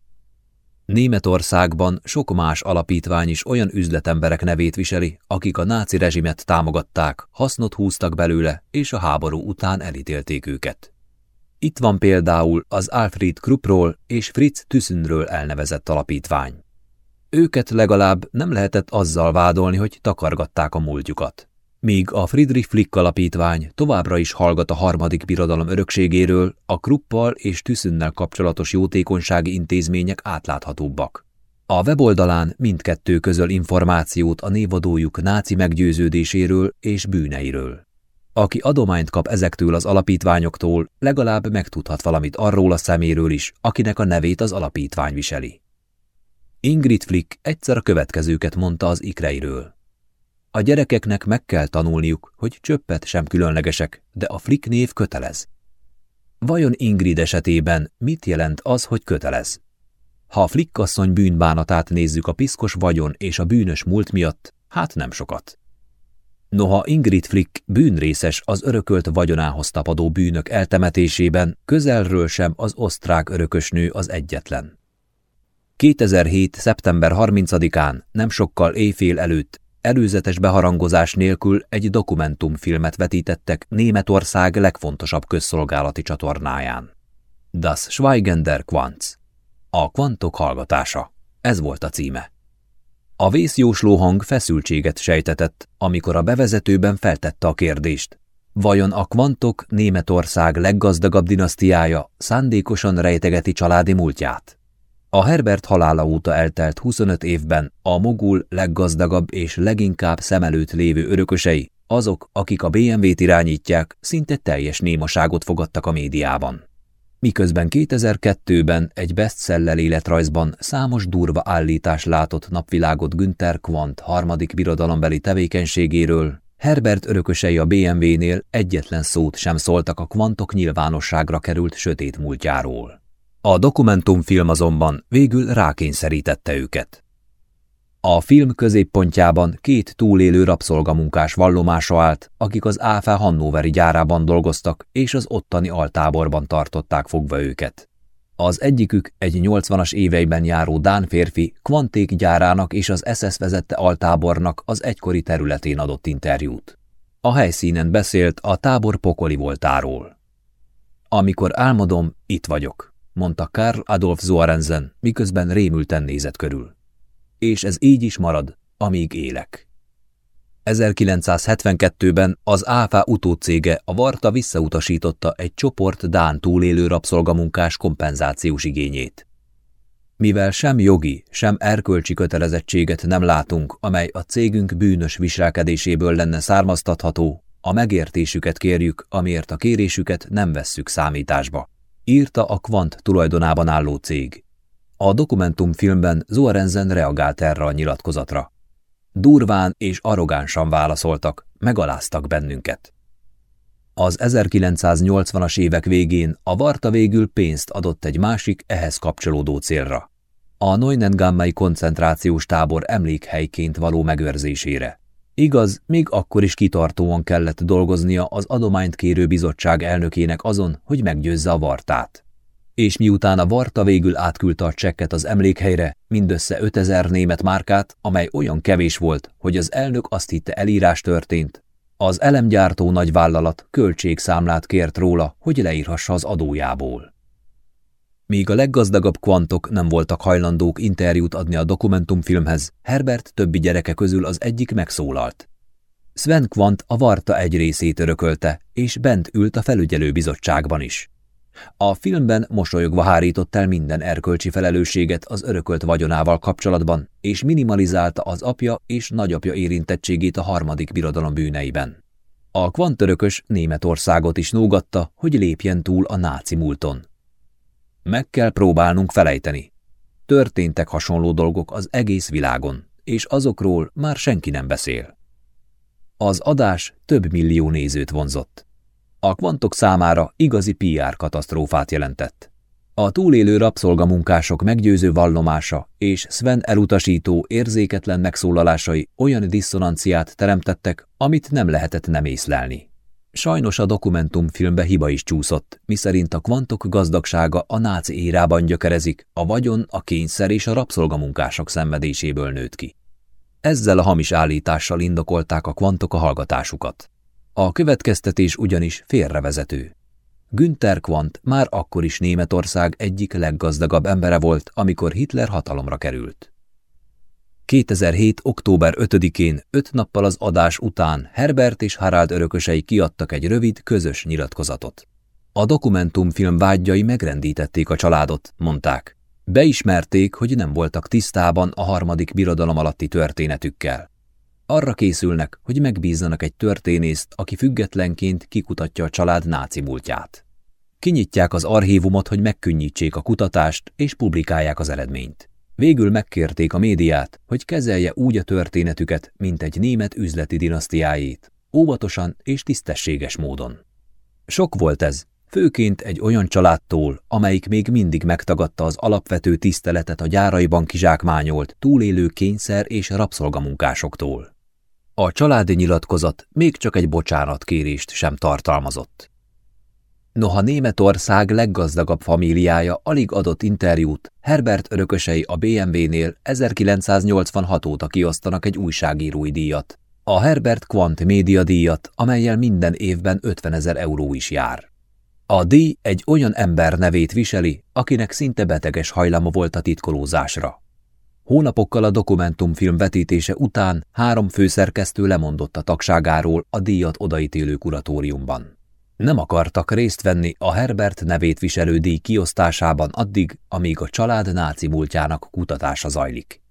Németországban sok más alapítvány is olyan üzletemberek nevét viseli, akik a náci rezsimet támogatták, hasznot húztak belőle, és a háború után elítélték őket. Itt van például az Alfred Kruppról és Fritz Thyssonről elnevezett alapítvány. Őket legalább nem lehetett azzal vádolni, hogy takargatták a múltjukat míg a Friedrich Flick alapítvány továbbra is hallgat a harmadik birodalom örökségéről, a Kruppal és Tüszünnel kapcsolatos jótékonysági intézmények átláthatóbbak. A weboldalán mindkettő közöl információt a névadójuk náci meggyőződéséről és bűneiről. Aki adományt kap ezektől az alapítványoktól, legalább megtudhat valamit arról a szeméről is, akinek a nevét az alapítvány viseli. Ingrid Flick egyszer a következőket mondta az ikreiről. A gyerekeknek meg kell tanulniuk, hogy csöppet sem különlegesek, de a Flick név kötelez. Vajon Ingrid esetében mit jelent az, hogy kötelez? Ha a flikkasszony bűnbánatát nézzük a piszkos vagyon és a bűnös múlt miatt, hát nem sokat. Noha Ingrid Flick bűnrészes az örökölt vagyonához tapadó bűnök eltemetésében, közelről sem az osztrák örökösnő az egyetlen. 2007. szeptember 30-án, nem sokkal éjfél előtt Előzetes beharangozás nélkül egy dokumentumfilmet vetítettek Németország legfontosabb közszolgálati csatornáján. Das Schweigen der Quants. A kvantok hallgatása. Ez volt a címe. A vészjósló hang feszültséget sejtetett, amikor a bevezetőben feltette a kérdést. Vajon a kvantok Németország leggazdagabb dinasztiája szándékosan rejtegeti családi múltját? A Herbert halála óta eltelt 25 évben a Mogul leggazdagabb és leginkább szem előtt lévő örökösei, azok, akik a BMW-t irányítják, szinte teljes némaságot fogadtak a médiában. Miközben 2002-ben egy bestseller életrajzban számos durva állítás látott napvilágot Günther Quant harmadik birodalombeli tevékenységéről, Herbert örökösei a BMW-nél egyetlen szót sem szóltak a kvantok nyilvánosságra került sötét múltjáról. A dokumentumfilm azonban végül rákényszerítette őket. A film középpontjában két túlélő rabszolgamunkás vallomása állt, akik az Áfá Hannoveri gyárában dolgoztak, és az ottani altáborban tartották fogva őket. Az egyikük egy 80-as éveiben járó Dán férfi Kvanték gyárának és az SS vezette altábornak az egykori területén adott interjút. A helyszínen beszélt a tábor pokoli voltáról. Amikor álmodom, itt vagyok mondta Karl Adolf Zoarenzen, miközben rémülten nézett körül. És ez így is marad, amíg élek. 1972-ben az ÁFA utócége a Varta visszautasította egy csoport Dán túlélő rabszolgamunkás kompenzációs igényét. Mivel sem jogi, sem erkölcsi kötelezettséget nem látunk, amely a cégünk bűnös viselkedéséből lenne származtatható, A megértésüket kérjük, amiért a kérésüket nem vesszük számításba, írta a Quant tulajdonában álló cég. A dokumentumfilmben Zoarenzen reagált erre a nyilatkozatra. Durván és arrogánsan válaszoltak, megaláztak bennünket. Az 1980-as évek végén a Varta végül pénzt adott egy másik ehhez kapcsolódó célra. A Neunengammai koncentrációs tábor emlékhelyként való megőrzésére. Igaz, még akkor is kitartóan kellett dolgoznia az adományt kérő bizottság elnökének azon, hogy meggyőzze a Vartát. És miután a Varta végül átküldte a csekket az emlékhelyre, mindössze 5000 német márkát, amely olyan kevés volt, hogy az elnök azt hitte elírás történt, az elemgyártó nagyvállalat költségszámlát kért róla, hogy leírhassa az adójából. Míg a leggazdagabb kvantok nem voltak hajlandók interjút adni a dokumentumfilmhez, Herbert többi gyereke közül az egyik megszólalt. Sven Kvant a Varta egy részét örökölte, és bent ült a felügyelőbizottságban is. A filmben mosolyogva hárított el minden erkölcsi felelősséget az örökölt vagyonával kapcsolatban, és minimalizálta az apja és nagyapja érintettségét a harmadik birodalom bűneiben. A kvantörökös Németországot is nógatta, hogy lépjen túl a náci múlton. Meg kell próbálnunk felejteni. Történtek hasonló dolgok az egész világon, és azokról már senki nem beszél. Az adás több millió nézőt vonzott. A kvantok számára igazi PR katasztrófát jelentett. A túlélő rabszolgamunkások meggyőző vallomása és Sven elutasító, érzéketlen megszólalásai olyan diszonanciát teremtettek, amit nem lehetett nem észlelni. Sajnos a dokumentumfilmbe hiba is csúszott, miszerint a kvantok gazdagsága a náci érában gyökerezik, a vagyon, a kényszer és a rabszolgamunkások szenvedéséből nőtt ki. Ezzel a hamis állítással indokolták a kvantok a hallgatásukat. A következtetés ugyanis félrevezető. Günther Quandt már akkor is Németország egyik leggazdagabb embere volt, amikor Hitler hatalomra került. 2007. október 5-én, öt nappal az adás után Herbert és Harald örökösei kiadtak egy rövid, közös nyilatkozatot. A dokumentumfilm vágyjai megrendítették a családot, mondták. Beismerték, hogy nem voltak tisztában a harmadik birodalom alatti történetükkel. Arra készülnek, hogy megbízzanak egy történészt, aki függetlenként kikutatja a család náci múltját. Kinyitják az archívumot, hogy megkönnyítsék a kutatást és publikálják az eredményt. Végül megkérték a médiát, hogy kezelje úgy a történetüket, mint egy német üzleti dinasztiájét, óvatosan és tisztességes módon. Sok volt ez, főként egy olyan családtól, amelyik még mindig megtagadta az alapvető tiszteletet a gyáraiban kizsákmányolt, túlélő kényszer és rabszolgamunkásoktól. A családi nyilatkozat még csak egy bocsánatkérést sem tartalmazott. Noha Németország leggazdagabb famíliája alig adott interjút, Herbert örökösei a BMW-nél 1986 óta kiosztanak egy újságírói díjat, a Herbert Quant média díjat, amelyel minden évben 50 ezer euró is jár. A díj egy olyan ember nevét viseli, akinek szinte beteges hajlama volt a titkolózásra. Hónapokkal a dokumentumfilm vetítése után három főszerkesztő lemondott a tagságáról a díjat odaítélő kuratóriumban. Nem akartak részt venni a Herbert nevét viselő díj kiosztásában addig, amíg a család náci múltjának kutatása zajlik.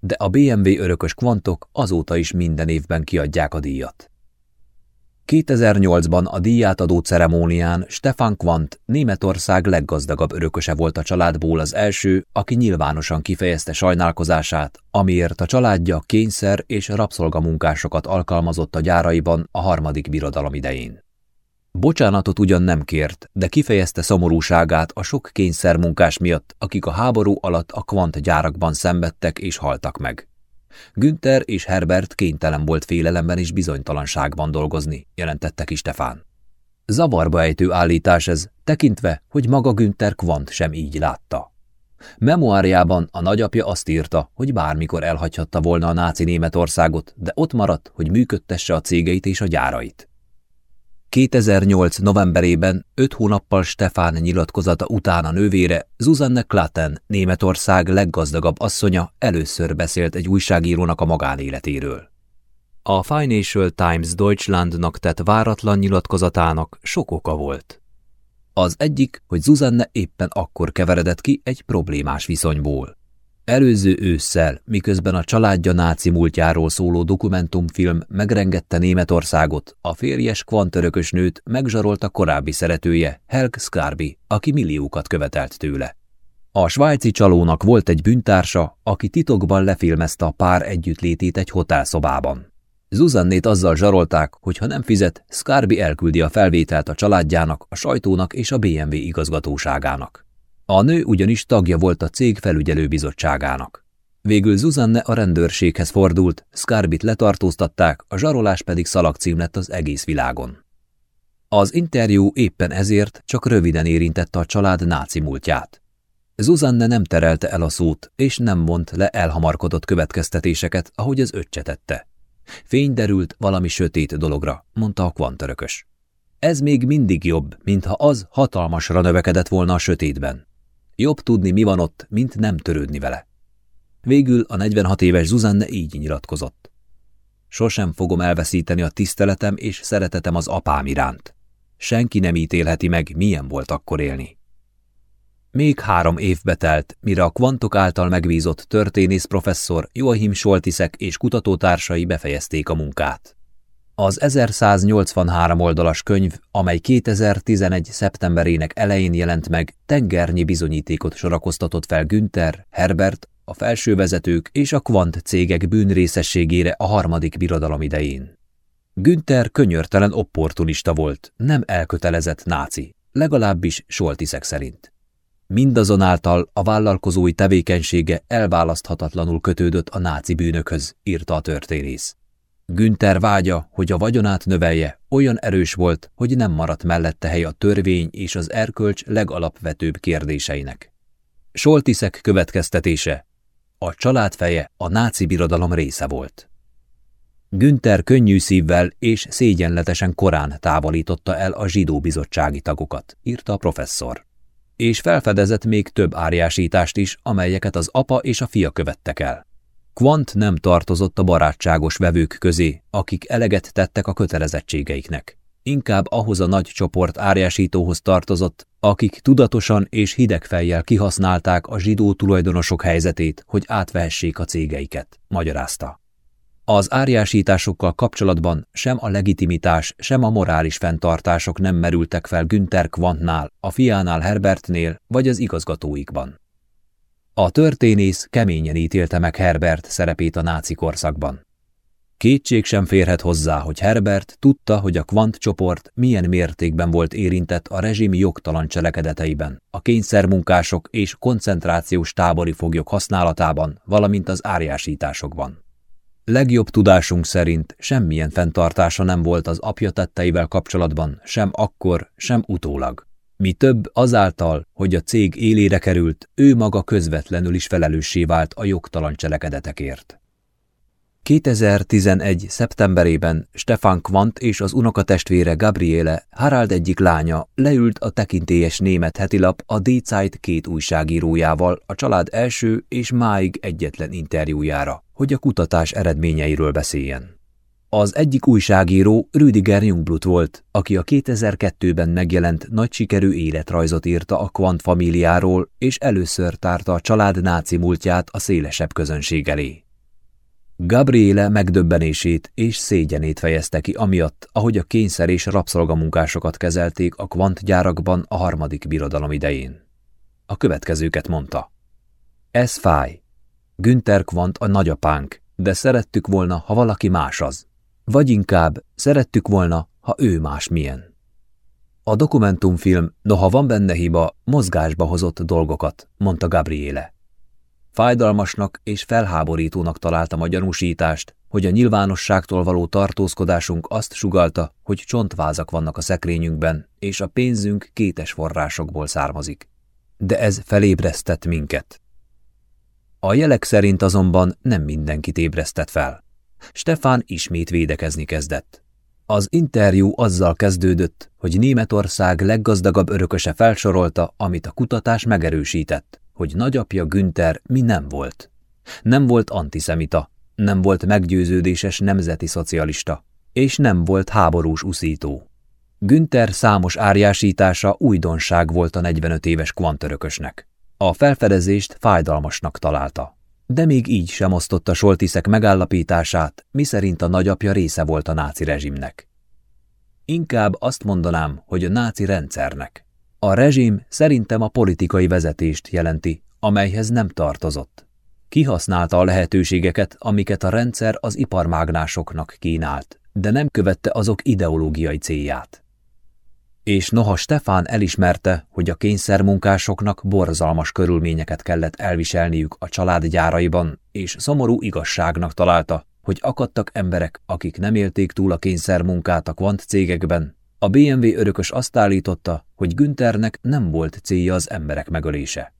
De a BMW örökös kvantok azóta is minden évben kiadják a díjat. 2008-ban a díjátadó ceremónián Stefan Quandt Németország leggazdagabb örököse volt a családból az első, aki nyilvánosan kifejezte sajnálkozását, amiért a családja kényszer és rabszolgamunkásokat alkalmazott a gyáraiban a harmadik birodalom idején. Bocsánatot ugyan nem kért, de kifejezte szomorúságát a sok kényszermunkás miatt, akik a háború alatt a kvant gyárakban szenvedtek és haltak meg. Günther és Herbert kénytelen volt félelemben és bizonytalanságban dolgozni, jelentette ki Stefán. Zavarba ejtő állítás ez, tekintve, hogy maga Günther Kvant sem így látta. Memoárjában a nagyapja azt írta, hogy bármikor elhagyhatta volna a náci Németországot, de ott maradt, hogy működtesse a cégeit és a gyárait. 2008. novemberében, öt hónappal Stefán nyilatkozata után a nővére, Zuzanne Klatten, Németország leggazdagabb asszonya először beszélt egy újságírónak a magánéletéről. A Financial Times Deutschlandnak tett váratlan nyilatkozatának sok oka volt. Az egyik, hogy Zuzanne éppen akkor keveredett ki egy problémás viszonyból. Előző ősszel, miközben a családja náci múltjáról szóló dokumentumfilm megrengette Németországot, a férjes kvantörökös nőt megzsarolta korábbi szeretője, Helg Scarby, aki milliókat követelt tőle. A svájci csalónak volt egy bűntársa, aki titokban lefilmezte a pár együttlétét egy hotelszobában. Zuzannét azzal zsarolták, hogy ha nem fizet, Scarby elküldi a felvételt a családjának, a sajtónak és a BMW igazgatóságának. A nő ugyanis tagja volt a cég felügyelőbizottságának. Végül Zuzanne a rendőrséghez fordult, Scarbit letartóztatták, a zsarolás pedig szalagcím lett az egész világon. Az interjú éppen ezért csak röviden érintette a család náci múltját. Zuzanne nem terelte el a szót, és nem mond le elhamarkodott következtetéseket, ahogy az öccse tette. Fény derült valami sötét dologra, mondta a kvantörökös. Ez még mindig jobb, mintha az hatalmasra növekedett volna a sötétben. Jobb tudni, mi van ott, mint nem törődni vele. Végül a 46 éves Zuzanne így nyilatkozott. Sosem fogom elveszíteni a tiszteletem és szeretetem az apám iránt. Senki nem ítélheti meg, milyen volt akkor élni. Még három évbe telt, mire a kvantok által megbízott történész professzor Joachim Soltiszek és kutatótársai befejezték a munkát. Az 1183 oldalas könyv, amely 2011. szeptemberének elején jelent meg, tengernyi bizonyítékot sorakoztatott fel Günther, Herbert, a felsővezetők és a kvant cégek bűnrészességére a harmadik birodalom idején. Günther könyörtelen opportunista volt, nem elkötelezett náci, legalábbis Soltiszek szerint. Mindazonáltal a vállalkozói tevékenysége elválaszthatatlanul kötődött a náci bűnökhöz, írta a történész. Günther vágya, hogy a vagyonát növelje, olyan erős volt, hogy nem maradt mellette hely a törvény és az erkölcs legalapvetőbb kérdéseinek. Soltiszek következtetése. A család feje a náci birodalom része volt. Günther könnyű szívvel és szégyenletesen korán távolította el a zsidó bizottsági tagokat, írta a professzor. És felfedezett még több árjásítást is, amelyeket az apa és a fia követtek el. Quant nem tartozott a barátságos vevők közé, akik eleget tettek a kötelezettségeiknek. Inkább ahhoz a nagy csoport árjásítóhoz tartozott, akik tudatosan és hideg fejjel kihasználták a zsidó tulajdonosok helyzetét, hogy átvehessék a cégeiket, magyarázta. Az árjásításokkal kapcsolatban sem a legitimitás, sem a morális fenntartások nem merültek fel Günther Quantnál, a fiánál Herbertnél vagy az igazgatóikban. A történész keményen ítélte meg Herbert szerepét a náci korszakban. Kétség sem férhet hozzá, hogy Herbert tudta, hogy a Quant csoport milyen mértékben volt érintett a rezsim jogtalan cselekedeteiben, a kényszermunkások és koncentrációs tábori foglyok használatában, valamint az árjásításokban. Legjobb tudásunk szerint semmilyen fenntartása nem volt az apja tetteivel kapcsolatban, sem akkor, sem utólag. Mi több azáltal, hogy a cég élére került, ő maga közvetlenül is felelőssé vált a jogtalan cselekedetekért. 2011. szeptemberében Stefan Quant és az unokatestvére Gabriele, Harald egyik lánya, leült a tekintélyes német hetilap a Die Zeit két újságírójával a család első és máig egyetlen interjújára, hogy a kutatás eredményeiről beszéljen. Az egyik újságíró Rüdiger Jungblut volt, aki a 2002-ben megjelent nagy sikerű életrajzot írta a Quant famíliáról, és először tárta a család náci múltját a szélesebb közönség elé. Gabriele megdöbbenését és szégyenét fejezte ki amiatt, ahogy a kényszer és rabszolgamunkásokat kezelték a Quant gyárakban a harmadik birodalom idején. A következőket mondta. Ez fáj. Günther Quant a nagyapánk, de szerettük volna, ha valaki más az. Vagy inkább szerettük volna, ha ő más milyen. A dokumentumfilm, noha van benne hiba, mozgásba hozott dolgokat, mondta Gabriele. Fájdalmasnak és felháborítónak találtam a gyanúsítást, hogy a nyilvánosságtól való tartózkodásunk azt sugalta, hogy csontvázak vannak a szekrényünkben, és a pénzünk kétes forrásokból származik. De ez felébresztett minket. A jelek szerint azonban nem mindenkit ébresztett fel. Stefán ismét védekezni kezdett. Az interjú azzal kezdődött, hogy Németország leggazdagabb örököse felsorolta, amit a kutatás megerősített, hogy nagyapja Günther mi nem volt. Nem volt antiszemita, nem volt meggyőződéses nemzeti szocialista, és nem volt háborús uszító. Günther számos árjásítása újdonság volt a 45 éves kvantörökösnek. A felfedezést fájdalmasnak találta. De még így sem osztotta Soltiszek megállapítását, miszerint a nagyapja része volt a náci rezsimnek. Inkább azt mondanám, hogy a náci rendszernek. A rezsim szerintem a politikai vezetést jelenti, amelyhez nem tartozott. Kihasználta a lehetőségeket, amiket a rendszer az iparmágnásoknak kínált, de nem követte azok ideológiai célját. És noha Stefán elismerte, hogy a kényszermunkásoknak borzalmas körülményeket kellett elviselniük a család gyáraiban, és szomorú igazságnak találta, hogy akadtak emberek, akik nem élték túl a kényszermunkát a kvant cégekben, a BMW örökös azt állította, hogy Günthernek nem volt célja az emberek megölése.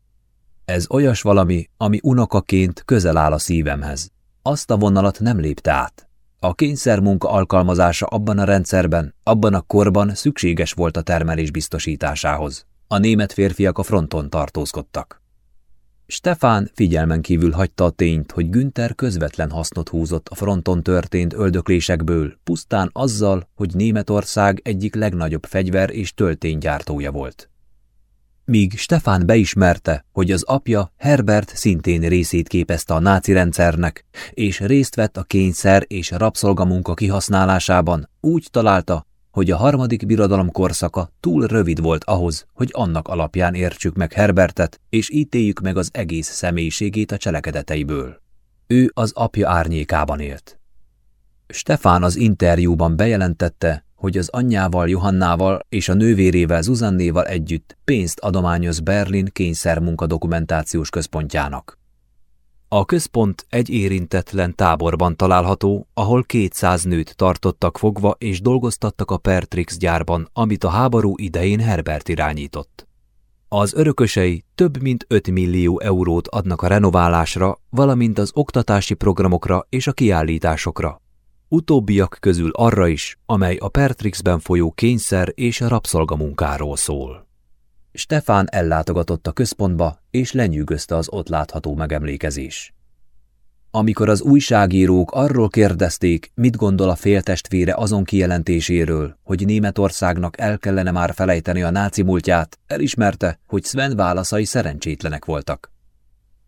Ez olyas valami, ami unokaként közel áll a szívemhez. Azt a vonalat nem lépte át. A kényszermunka alkalmazása abban a rendszerben, abban a korban szükséges volt a termelés biztosításához. A német férfiak a fronton tartózkodtak. Stefán figyelmen kívül hagyta a tényt, hogy Günther közvetlen hasznot húzott a fronton történt öldöklésekből, pusztán azzal, hogy Németország egyik legnagyobb fegyver és tölténygyártója volt. Míg Stefán beismerte, hogy az apja Herbert szintén részét képezte a náci rendszernek, és részt vett a kényszer és rabszolgamunka kihasználásában, úgy találta, hogy a harmadik birodalom korszaka túl rövid volt ahhoz, hogy annak alapján értsük meg Herbertet, és ítéljük meg az egész személyiségét a cselekedeteiből. Ő az apja árnyékában élt. Stefán az interjúban bejelentette, hogy az anyjával Johannával és a nővérével Zuzannéval együtt pénzt adományoz Berlin kényszermunka dokumentációs központjának. A központ egy érintetlen táborban található, ahol 200 nőt tartottak fogva és dolgoztattak a Pertrix gyárban, amit a háború idején Herbert irányított. Az örökösei több mint 5 millió eurót adnak a renoválásra, valamint az oktatási programokra és a kiállításokra. Utóbbiak közül arra is, amely a Pertrixben folyó kényszer és a rabszolgamunkáról szól. Stefán ellátogatott a központba, és lenyűgözte az ott látható megemlékezés. Amikor az újságírók arról kérdezték, mit gondol a féltestvére azon kijelentéséről, hogy Németországnak el kellene már felejteni a náci múltját, elismerte, hogy Sven válaszai szerencsétlenek voltak.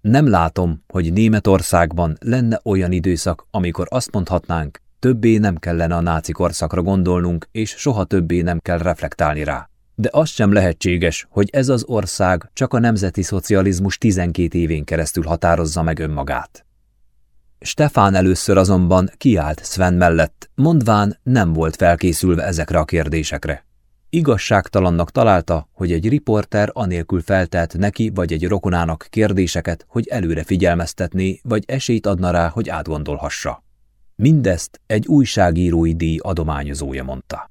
Nem látom, hogy Németországban lenne olyan időszak, amikor azt mondhatnánk, többé nem kellene a náci korszakra gondolnunk, és soha többé nem kell reflektálni rá. De az sem lehetséges, hogy ez az ország csak a nemzeti szocializmus 12 évén keresztül határozza meg önmagát. Stefán először azonban kiállt Sven mellett, mondván nem volt felkészülve ezekre a kérdésekre. Igazságtalannak találta, hogy egy riporter anélkül feltelt neki vagy egy rokonának kérdéseket, hogy előre figyelmeztetné, vagy esélyt adna rá, hogy átgondolhassa. Mindezt egy újságírói díj adományozója mondta.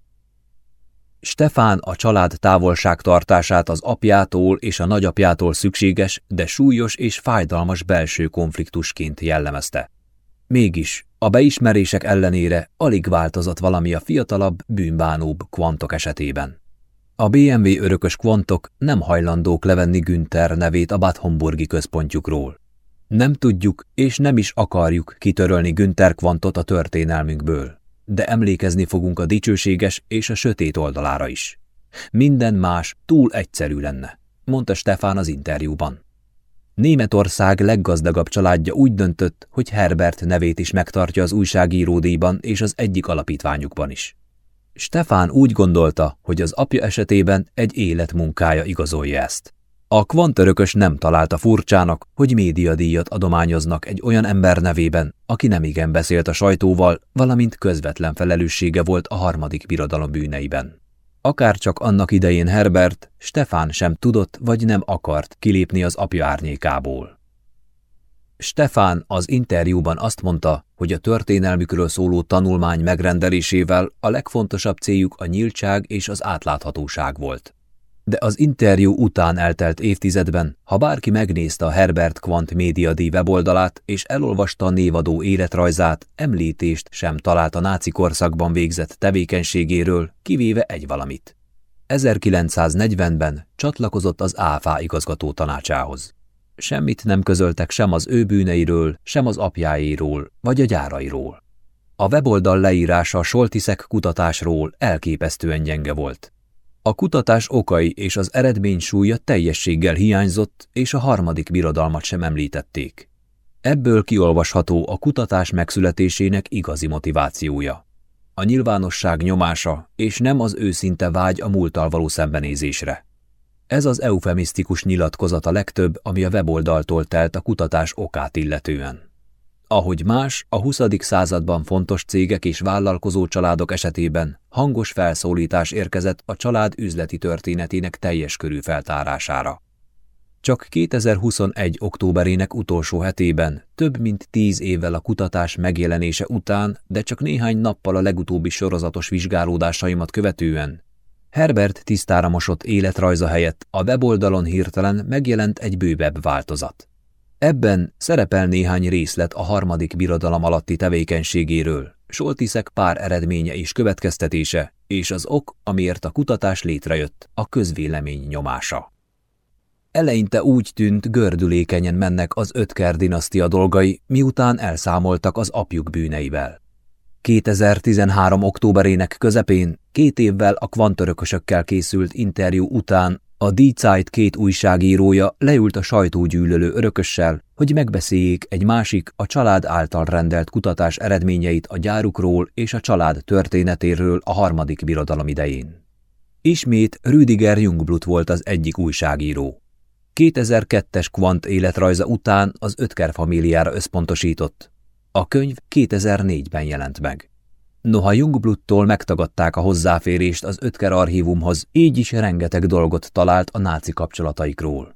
Stefán a család távolságtartását az apjától és a nagyapjától szükséges, de súlyos és fájdalmas belső konfliktusként jellemezte. Mégis, a beismerések ellenére alig változott valami a fiatalabb, bűnbánóbb kvantok esetében. A BMW örökös kvantok nem hajlandók levenni Günther nevét a Bad Homburgi központjukról. Nem tudjuk és nem is akarjuk kitörölni Günther kvantot a történelmünkből de emlékezni fogunk a dicsőséges és a sötét oldalára is. Minden más túl egyszerű lenne, mondta Stefán az interjúban. Németország leggazdagabb családja úgy döntött, hogy Herbert nevét is megtartja az újságíródíjban és az egyik alapítványukban is. Stefán úgy gondolta, hogy az apja esetében egy életmunkája igazolja ezt. A kvantörökös nem találta furcsának, hogy médiadíjat adományoznak egy olyan ember nevében, aki nem igen beszélt a sajtóval, valamint közvetlen felelőssége volt a harmadik birodalom bűneiben. Akár csak annak idején Herbert, Stefán sem tudott vagy nem akart kilépni az apja árnyékából. Stefán az interjúban azt mondta, hogy a történelmükről szóló tanulmány megrendelésével a legfontosabb céljuk a nyíltság és az átláthatóság volt de az interjú után eltelt évtizedben, ha bárki megnézte a Herbert Quant Media weboldalát és elolvasta a névadó életrajzát, említést sem talált a náci korszakban végzett tevékenységéről, kivéve egy valamit. 1940-ben csatlakozott az ÁFA igazgató tanácsához. Semmit nem közöltek sem az ő bűneiről, sem az apjáiról, vagy a gyárairól. A weboldal leírása a Soltiszek kutatásról elképesztően gyenge volt. A kutatás okai és az eredmény súlya teljességgel hiányzott, és a harmadik birodalmat sem említették. Ebből kiolvasható a kutatás megszületésének igazi motivációja. A nyilvánosság nyomása, és nem az őszinte vágy a múlttal való szembenézésre. Ez az eufemisztikus nyilatkozat a legtöbb, ami a weboldaltól telt a kutatás okát illetően. Ahogy más, a 20. században fontos cégek és vállalkozó családok esetében hangos felszólítás érkezett a család üzleti történetének teljes körű feltárására. Csak 2021. októberének utolsó hetében, több mint tíz évvel a kutatás megjelenése után, de csak néhány nappal a legutóbbi sorozatos vizsgálódásaimat követően, Herbert tisztára mosott életrajza helyett a weboldalon hirtelen megjelent egy bővebb változat. Ebben szerepel néhány részlet a harmadik birodalom alatti tevékenységéről, Soltiszek pár eredménye és következtetése, és az ok, amiért a kutatás létrejött, a közvélemény nyomása. Eleinte úgy tűnt, gördülékenyen mennek az ötker dinasztia dolgai, miután elszámoltak az apjuk bűneivel. 2013. októberének közepén, két évvel a kvantörökösökkel készült interjú után a Die Zeit két újságírója leült a sajtógyűlölő örökössel, hogy megbeszéljék egy másik, a család által rendelt kutatás eredményeit a gyárukról és a család történetéről a harmadik birodalom idején. Ismét Rüdiger Jungblut volt az egyik újságíró. 2002-es kvant életrajza után az Ötker famíliára összpontosított. A könyv 2004-ben jelent meg. Noha Jungbluttól megtagadták a hozzáférést az Ötker archívumhoz, így is rengeteg dolgot talált a náci kapcsolataikról.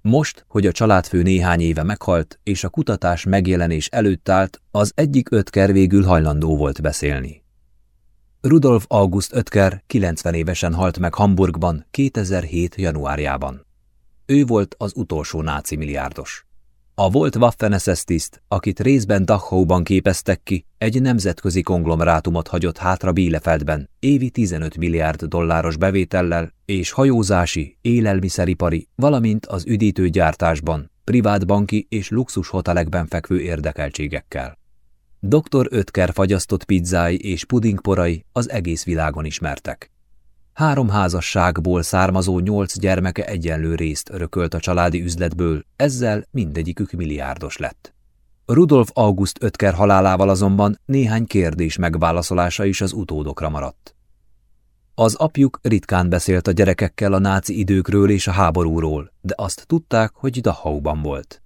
Most, hogy a családfő néhány éve meghalt, és a kutatás megjelenés előtt állt, az egyik Ötker végül hajlandó volt beszélni. Rudolf August Ötker 90 évesen halt meg Hamburgban 2007. januárjában. Ő volt az utolsó náci milliárdos. A volt Waffen-SS tiszt, akit részben Dachauban képeztek ki, egy nemzetközi konglomerátumot hagyott hátra Bielefeldben, évi 15 milliárd dolláros bevétellel és hajózási, élelmiszeripari, valamint az üdítőgyártásban, privát banki és luxus hotelekben fekvő érdekeltségekkel. Dr. Ötker fagyasztott pizzái és pudingporai az egész világon ismertek. Három házasságból származó nyolc gyermeke egyenlő részt örökölt a családi üzletből, ezzel mindegyikük milliárdos lett. Rudolf August Ötker halálával azonban néhány kérdés megválaszolása is az utódokra maradt. Az apjuk ritkán beszélt a gyerekekkel a náci időkről és a háborúról, de azt tudták, hogy Dachauban volt.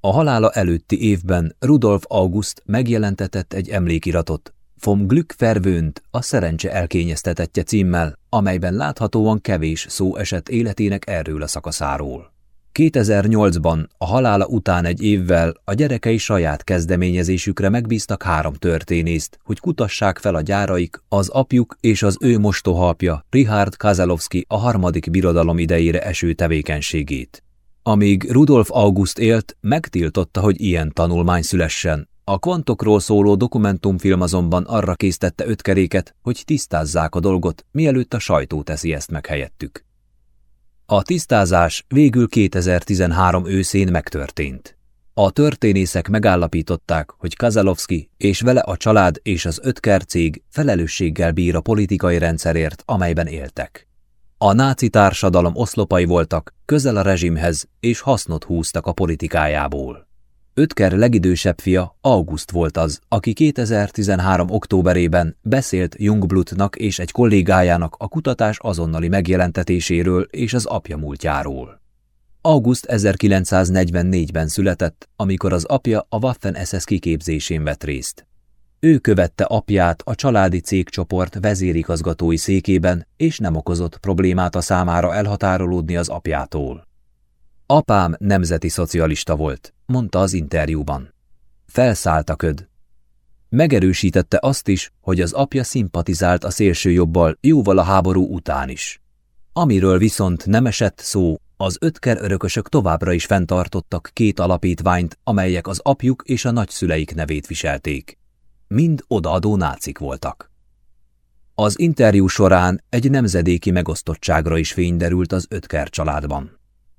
A halála előtti évben Rudolf August megjelentetett egy emlékiratot, Vom Glück verwöhnt, a szerencse elkényeztetetje címmel, amelyben láthatóan kevés szó esett életének erről a szakaszáról. 2008-ban, a halála után egy évvel a gyerekei saját kezdeményezésükre megbíztak három történészt, hogy kutassák fel a gyáraik, az apjuk és az ő mostohapja, Richard Kazelowski a harmadik birodalom idejére eső tevékenységét. Amíg Rudolf August élt, megtiltotta, hogy ilyen tanulmány szülessen, a kvantokról szóló dokumentumfilm azonban arra késztette ötkeréket, hogy tisztázzák a dolgot, mielőtt a sajtó teszi ezt meg helyettük. A tisztázás végül 2013 őszén megtörtént. A történészek megállapították, hogy Kazalovski és vele a család és az ötker cég felelősséggel bír a politikai rendszerért, amelyben éltek. A náci társadalom oszlopai voltak, közel a rezsimhez, és hasznot húztak a politikájából. Ötker legidősebb fia, August volt az, aki 2013. októberében beszélt Jungblutnak és egy kollégájának a kutatás azonnali megjelentetéséről és az apja múltjáról. August 1944-ben született, amikor az apja a Waffen-SS kiképzésén vett részt. Ő követte apját a családi cégcsoport vezérigazgatói székében, és nem okozott problémát a számára elhatárolódni az apjától. Apám nemzeti szocialista volt, mondta az interjúban. Felszállt a köd. Megerősítette azt is, hogy az apja szimpatizált a szélsőjobbal jóval a háború után is. Amiről viszont nem esett szó, az ötker örökösök továbbra is fenntartottak két alapítványt, amelyek az apjuk és a nagyszüleik nevét viselték. Mind odaadó nácik voltak. Az interjú során egy nemzedéki megosztottságra is fény derült az ötker családban.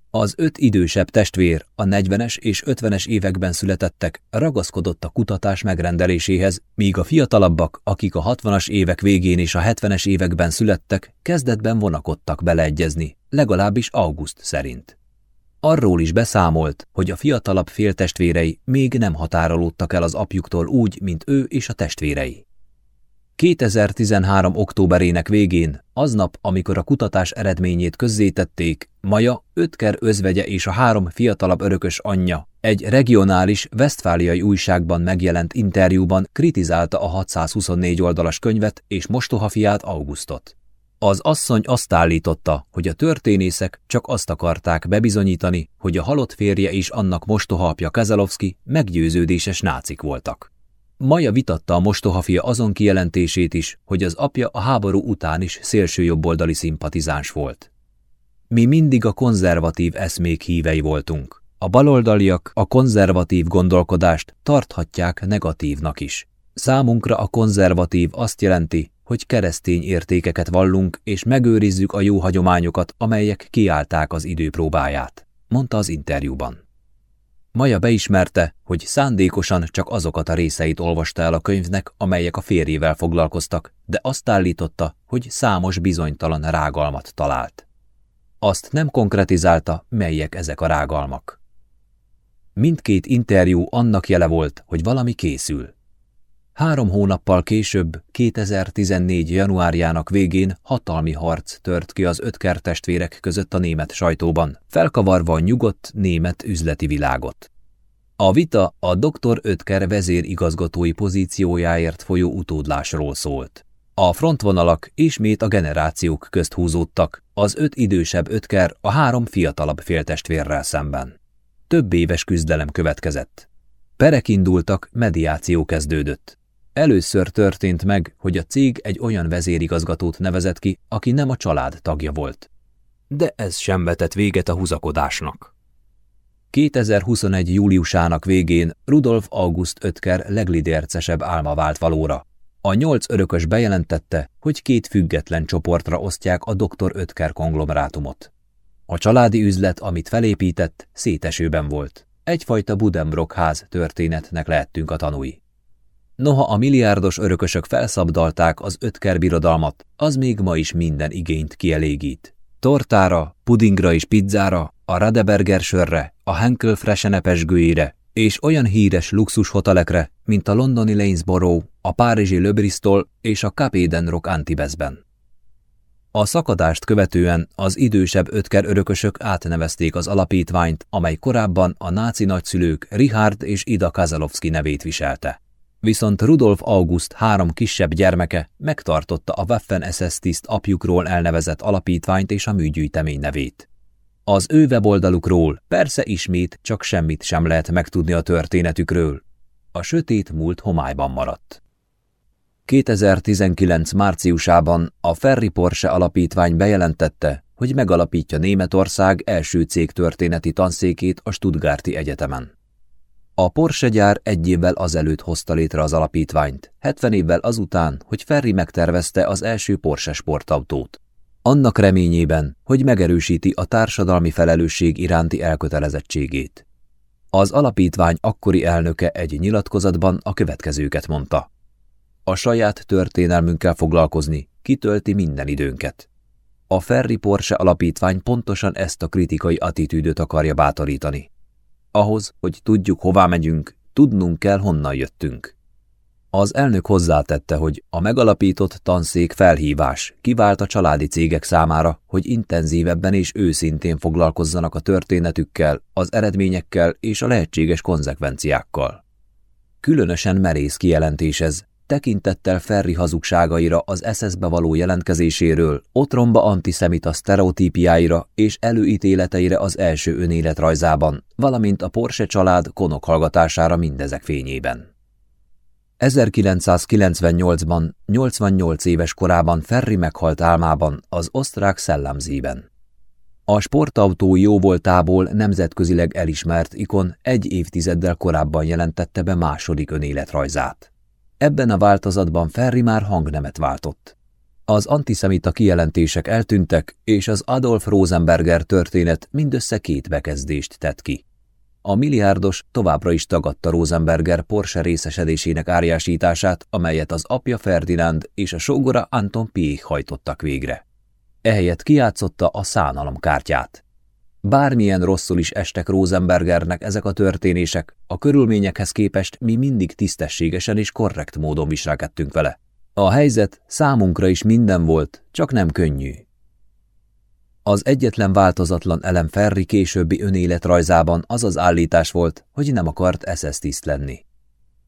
Az öt idősebb testvér, a 40-es és 50-es években születettek, ragaszkodott a kutatás megrendeléséhez, míg a fiatalabbak, akik a 60-as évek végén és a 70-es években születtek, kezdetben vonakodtak beleegyezni, legalábbis August szerint. Arról is beszámolt, hogy a fiatalabb féltestvérei még nem határolódtak el az apjuktól úgy, mint ő és a testvérei. 2013. októberének végén, aznap, amikor a kutatás eredményét közzétették, Maja, Ötker özvegye és a három fiatalabb örökös anyja egy regionális, vesztfáliai újságban megjelent interjúban kritizálta a 624 oldalas könyvet és mostohafiát Augustot. Az asszony azt állította, hogy a történészek csak azt akarták bebizonyítani, hogy a halott férje és annak mostohapja Kezalovski meggyőződéses nácik voltak. Maja vitatta a mostohafia azon kijelentését is, hogy az apja a háború után is szélsőjobboldali szimpatizáns volt. Mi mindig a konzervatív eszmék hívei voltunk. A baloldaliak a konzervatív gondolkodást tarthatják negatívnak is. Számunkra a konzervatív azt jelenti, hogy keresztény értékeket vallunk és megőrizzük a jó hagyományokat, amelyek kiállták az idő próbáját, mondta az interjúban. Maja beismerte, hogy szándékosan csak azokat a részeit olvasta el a könyvnek, amelyek a férjével foglalkoztak, de azt állította, hogy számos bizonytalan rágalmat talált. Azt nem konkretizálta, melyek ezek a rágalmak. Mindkét interjú annak jele volt, hogy valami készül. Három hónappal később, 2014. januárjának végén hatalmi harc tört ki az ötkert testvérek között a német sajtóban, felkavarva a nyugodt német üzleti világot. A vita a Dr. Ötker vezérigazgatói pozíciójáért folyó utódlásról szólt. A frontvonalak ismét a generációk közt húzódtak, az öt idősebb Ötker a három fiatalabb féltestvérrel szemben. Több éves küzdelem következett. Perek indultak, mediáció kezdődött. Először történt meg, hogy a cég egy olyan vezérigazgatót nevezett ki, aki nem a család tagja volt. De ez sem vetett véget a húzakodásnak. 2021. júliusának végén Rudolf August Ötker leglidércesebb álma vált valóra. A nyolc örökös bejelentette, hogy két független csoportra osztják a Dr. Ötker konglomerátumot. A családi üzlet, amit felépített, szétesőben volt. Egyfajta Budenbrock ház történetnek lehettünk a tanúi. Noha a milliárdos örökösök felszabdalták az ötker birodalmat, az még ma is minden igényt kielégít. Tortára, pudingra és pizzára, a Radeberger sörre, a Henkel Fresene pesgőire, és olyan híres luxushotelekre, mint a londoni Lanesborough, a párizsi Le Bristol és a Capeden Rock Antibesben. A szakadást követően az idősebb ötker örökösök átnevezték az alapítványt, amely korábban a náci nagyszülők Richard és Ida Kazalowski nevét viselte viszont Rudolf August három kisebb gyermeke megtartotta a Waffen-SS tiszt apjukról elnevezett alapítványt és a műgyűjtemény nevét. Az ő weboldalukról persze ismét csak semmit sem lehet megtudni a történetükről. A sötét múlt homályban maradt. 2019. márciusában a Ferri Porsche alapítvány bejelentette, hogy megalapítja Németország első cégtörténeti tanszékét a Stuttgarti Egyetemen. A Porsche gyár egy évvel azelőtt hozta létre az alapítványt, 70 évvel azután, hogy Ferri megtervezte az első Porsche sportautót. Annak reményében, hogy megerősíti a társadalmi felelősség iránti elkötelezettségét. Az alapítvány akkori elnöke egy nyilatkozatban a következőket mondta. A saját történelmünkkel foglalkozni kitölti minden időnket. A Ferri Porsche alapítvány pontosan ezt a kritikai attitűdöt akarja bátorítani. Ahhoz, hogy tudjuk, hová megyünk, tudnunk kell, honnan jöttünk. Az elnök hozzátette, hogy a megalapított tanszék felhívás kivált a családi cégek számára, hogy intenzívebben és őszintén foglalkozzanak a történetükkel, az eredményekkel és a lehetséges konzekvenciákkal. Különösen merész kijelentés ez, tekintettel Ferri hazugságaira az SS-be való jelentkezéséről, otromba antiszemita sztereotípiáira és előítéleteire az első önéletrajzában, valamint a Porsche család konok hallgatására mindezek fényében. 1998-ban, 88 éves korában Ferri meghalt álmában az osztrák szellemzében. A sportautó jóvoltából nemzetközileg elismert ikon egy évtizeddel korábban jelentette be második önéletrajzát. Ebben a változatban Ferri már hangnemet váltott. Az antiszemita kijelentések eltűntek, és az Adolf Rosenberger történet mindössze két bekezdést tett ki. A milliárdos továbbra is tagadta Rosenberger Porsche részesedésének árjásítását, amelyet az apja Ferdinand és a sógora Anton Piech hajtottak végre. Ehelyett kiátszotta a szánalomkártyát. Bármilyen rosszul is estek Rosenbergernek ezek a történések, a körülményekhez képest mi mindig tisztességesen és korrekt módon viselkedtünk vele. A helyzet számunkra is minden volt, csak nem könnyű. Az egyetlen változatlan elem Ferri későbbi önéletrajzában az az állítás volt, hogy nem akart SS tiszt lenni.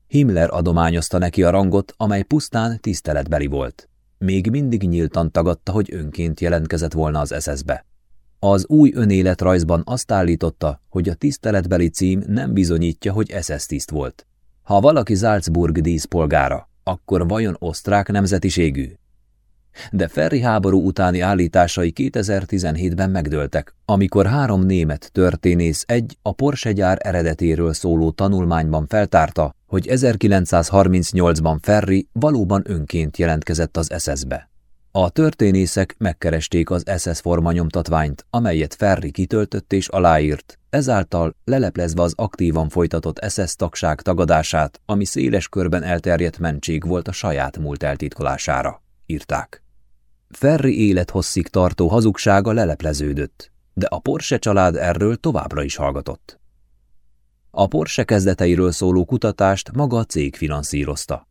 Himmler adományozta neki a rangot, amely pusztán tiszteletbeli volt. Még mindig nyíltan tagadta, hogy önként jelentkezett volna az SS-be. Az új önéletrajzban azt állította, hogy a tiszteletbeli cím nem bizonyítja, hogy SS tiszt volt. Ha valaki Salzburg díszpolgára, akkor vajon osztrák nemzetiségű? De Ferri háború utáni állításai 2017-ben megdőltek, amikor három német történész egy a Porsche gyár eredetéről szóló tanulmányban feltárta, hogy 1938-ban Ferri valóban önként jelentkezett az SS-be. A történészek megkeresték az SS formanyomtatványt, amelyet Ferri kitöltött és aláírt, ezáltal leleplezve az aktívan folytatott SS tagság tagadását, ami széles körben elterjedt mentség volt a saját múlt eltitkolására, írták. Ferri élethosszig tartó hazugsága lelepleződött, de a Porsche család erről továbbra is hallgatott. A Porsche kezdeteiről szóló kutatást maga a cég finanszírozta.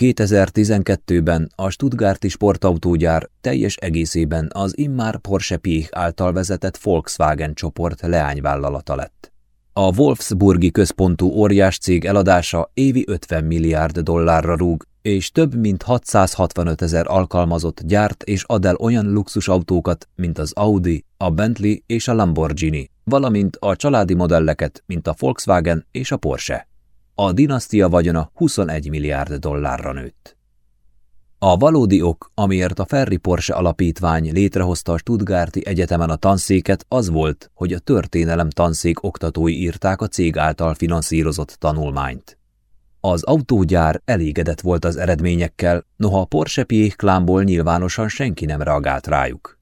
2012-ben a Stuttgarti sportautógyár teljes egészében az immár Porsche Piech által vezetett Volkswagen csoport leányvállalata lett. A Wolfsburgi központú óriás cég eladása évi 50 milliárd dollárra rúg, és több mint 665 ezer alkalmazott gyárt és ad el olyan luxusautókat, mint az Audi, a Bentley és a Lamborghini, valamint a családi modelleket, mint a Volkswagen és a Porsche. A dinasztia vagyona 21 milliárd dollárra nőtt. A valódi ok, amiért a Ferri Porsche alapítvány létrehozta a Stuttgarti Egyetemen a tanszéket, az volt, hogy a történelem tanszék oktatói írták a cég által finanszírozott tanulmányt. Az autógyár elégedett volt az eredményekkel, noha a Porsche Piech klámból nyilvánosan senki nem reagált rájuk.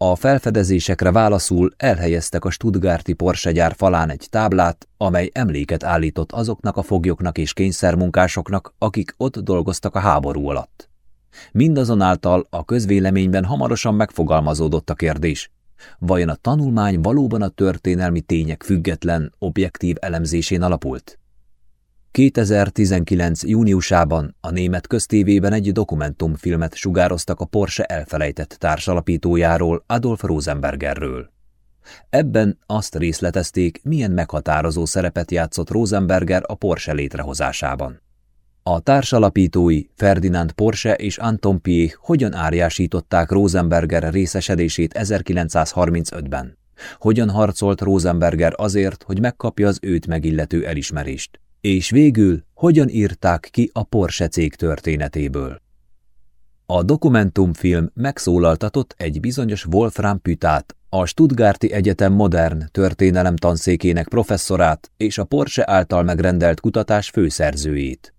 A felfedezésekre válaszul elhelyeztek a Stuttgarti Porsche gyár falán egy táblát, amely emléket állított azoknak a foglyoknak és kényszermunkásoknak, akik ott dolgoztak a háború alatt. Mindazonáltal a közvéleményben hamarosan megfogalmazódott a kérdés. Vajon a tanulmány valóban a történelmi tények független, objektív elemzésén alapult? 2019. júniusában a német köztévében egy dokumentumfilmet sugároztak a Porsche elfelejtett társalapítójáról, Adolf Rosenbergerről. Ebben azt részletezték, milyen meghatározó szerepet játszott Rosenberger a Porsche létrehozásában. A társalapítói Ferdinand Porsche és Anton Piech hogyan árjásították Rosenberger részesedését 1935-ben. Hogyan harcolt Rosenberger azért, hogy megkapja az őt megillető elismerést. És végül hogyan írták ki a Porsche cég történetéből. A dokumentumfilm megszólaltatott egy bizonyos Wolfram Pütát, a Stuttgarti Egyetem modern történelem tanszékének professzorát és a Porsche által megrendelt kutatás főszerzőjét.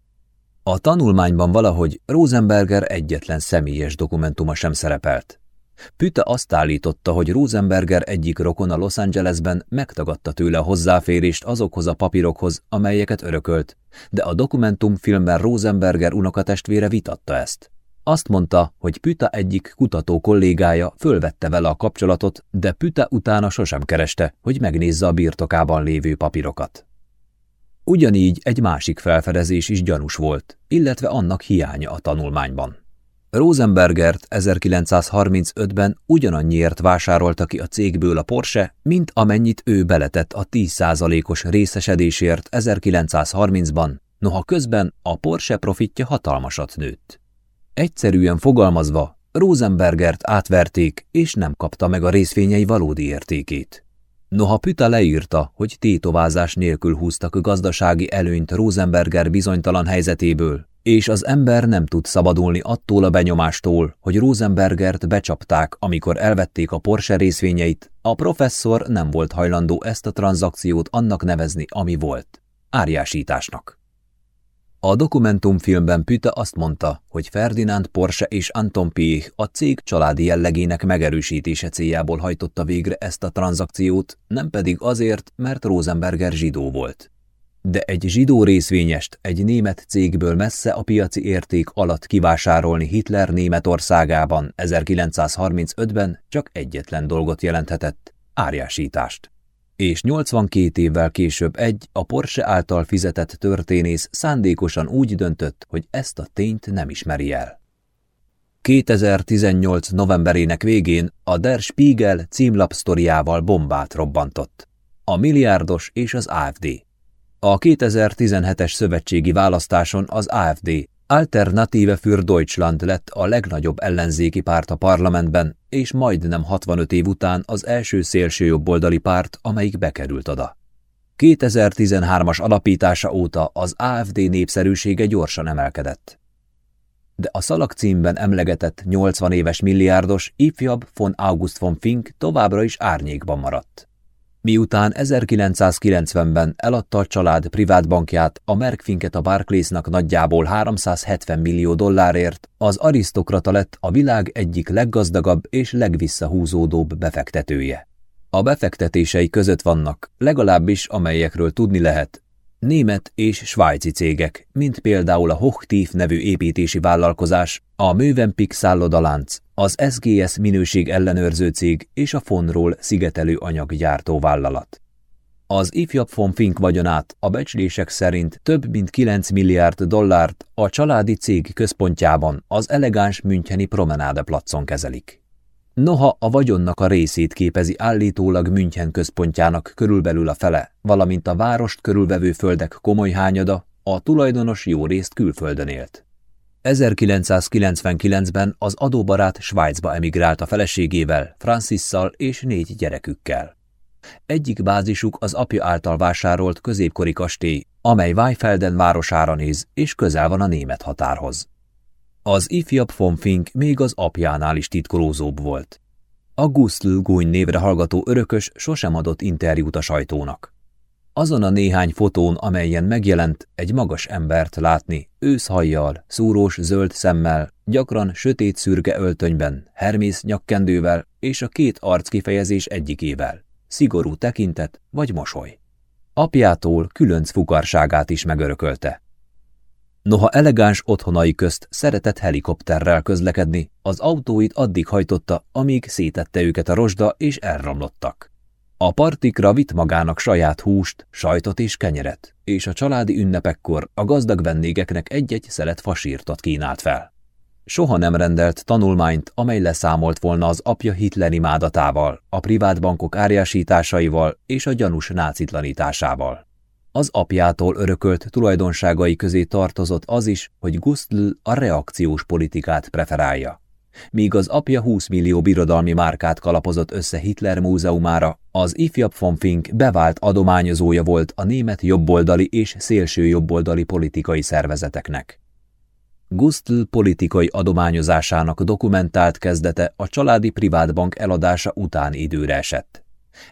A tanulmányban valahogy Rosenberger egyetlen személyes dokumentuma sem szerepelt. Püte azt állította, hogy Rosenberger egyik rokona Los Angelesben megtagadta tőle a hozzáférést azokhoz a papírokhoz, amelyeket örökölt, de a dokumentumfilmben Rosenberger unokatestvére vitatta ezt. Azt mondta, hogy Püta egyik kutató kollégája fölvette vele a kapcsolatot, de Püta utána sosem kereste, hogy megnézze a birtokában lévő papírokat. Ugyanígy egy másik felfedezés is gyanús volt, illetve annak hiánya a tanulmányban. Rosenbergert 1935-ben ugyanannyiért vásárolta ki a cégből a Porsche, mint amennyit ő beletett a 10%-os részesedésért 1930-ban, noha közben a Porsche profitja hatalmasat nőtt. Egyszerűen fogalmazva, Rosenbergert átverték, és nem kapta meg a részvényei valódi értékét. Noha Püta leírta, hogy tétovázás nélkül húztak gazdasági előnyt Rosenberger bizonytalan helyzetéből, és az ember nem tud szabadulni attól a benyomástól, hogy Rosenbergert becsapták, amikor elvették a Porsche részvényeit, a professzor nem volt hajlandó ezt a tranzakciót annak nevezni, ami volt. Árjásításnak. A dokumentumfilmben Püte azt mondta, hogy Ferdinand Porsche és Anton Piech a cég családi jellegének megerősítése céljából hajtotta végre ezt a tranzakciót, nem pedig azért, mert Rosenberger zsidó volt. De egy zsidó részvényest egy német cégből messze a piaci érték alatt kivásárolni Hitler Németországában 1935-ben csak egyetlen dolgot jelenthetett, árjásítást és 82 évvel később egy, a Porsche által fizetett történész szándékosan úgy döntött, hogy ezt a tényt nem ismeri el. 2018. novemberének végén a Der Spiegel címlapsztoriával bombát robbantott. A milliárdos és az AFD. A 2017-es szövetségi választáson az AFD Alternative für Deutschland lett a legnagyobb ellenzéki párt a parlamentben, és majdnem 65 év után az első szélsőjobboldali párt, amelyik bekerült oda. 2013-as alapítása óta az AFD népszerűsége gyorsan emelkedett. De a szalag címben emlegetett 80 éves milliárdos ifjabb von August von Fink továbbra is árnyékban maradt. Miután 1990-ben eladta a család privát bankját, a Merckfinket a Barclaysnak nagyjából 370 millió dollárért, az arisztokrata lett a világ egyik leggazdagabb és legvisszahúzódóbb befektetője. A befektetései között vannak, legalábbis amelyekről tudni lehet, német és svájci cégek, mint például a Hochtief nevű építési vállalkozás, a Mövenpick szállodalánc, az SGS minőség ellenőrző cég és a Fonról szigetelő anyaggyártó vállalat. Az ifjabb von Fink vagyonát a becslések szerint több mint 9 milliárd dollárt a családi cég központjában az elegáns Müncheni promenáde placon kezelik. Noha a vagyonnak a részét képezi állítólag München központjának körülbelül a fele, valamint a várost körülvevő földek komoly hányada, a tulajdonos jó részt külföldön élt. 1999-ben az adóbarát Svájcba emigrált a feleségével, Francisszal és négy gyerekükkel. Egyik bázisuk az apja által vásárolt középkori kastély, amely Weifelden városára néz, és közel van a német határhoz. Az ifjabb von még az apjánál is titkolózóbb volt. A Gustl Gúny névre hallgató örökös sosem adott interjút a sajtónak. Azon a néhány fotón, amelyen megjelent, egy magas embert látni, őszhajjal, szúrós zöld szemmel, gyakran sötét szürke öltönyben, hermész nyakkendővel és a két arc kifejezés egyikével, szigorú tekintet vagy mosoly. Apjától különc fukarságát is megörökölte. Noha elegáns otthonai közt szeretett helikopterrel közlekedni, az autóit addig hajtotta, amíg szétette őket a rozsda és elromlottak. A partikra vitt magának saját húst, sajtot és kenyeret, és a családi ünnepekkor a gazdag vendégeknek egy-egy szelet fasírtot kínált fel. Soha nem rendelt tanulmányt, amely leszámolt volna az apja Hitler imádatával, a privát bankok árjásításaival és a gyanús nácitlanításával. Az apjától örökölt tulajdonságai közé tartozott az is, hogy Gustl a reakciós politikát preferálja. Míg az apja 20 millió birodalmi márkát kalapozott össze Hitler múzeumára, az ifjabb von Fink bevált adományozója volt a német jobboldali és szélső jobboldali politikai szervezeteknek. Gustl politikai adományozásának dokumentált kezdete a családi privátbank eladása után időre esett.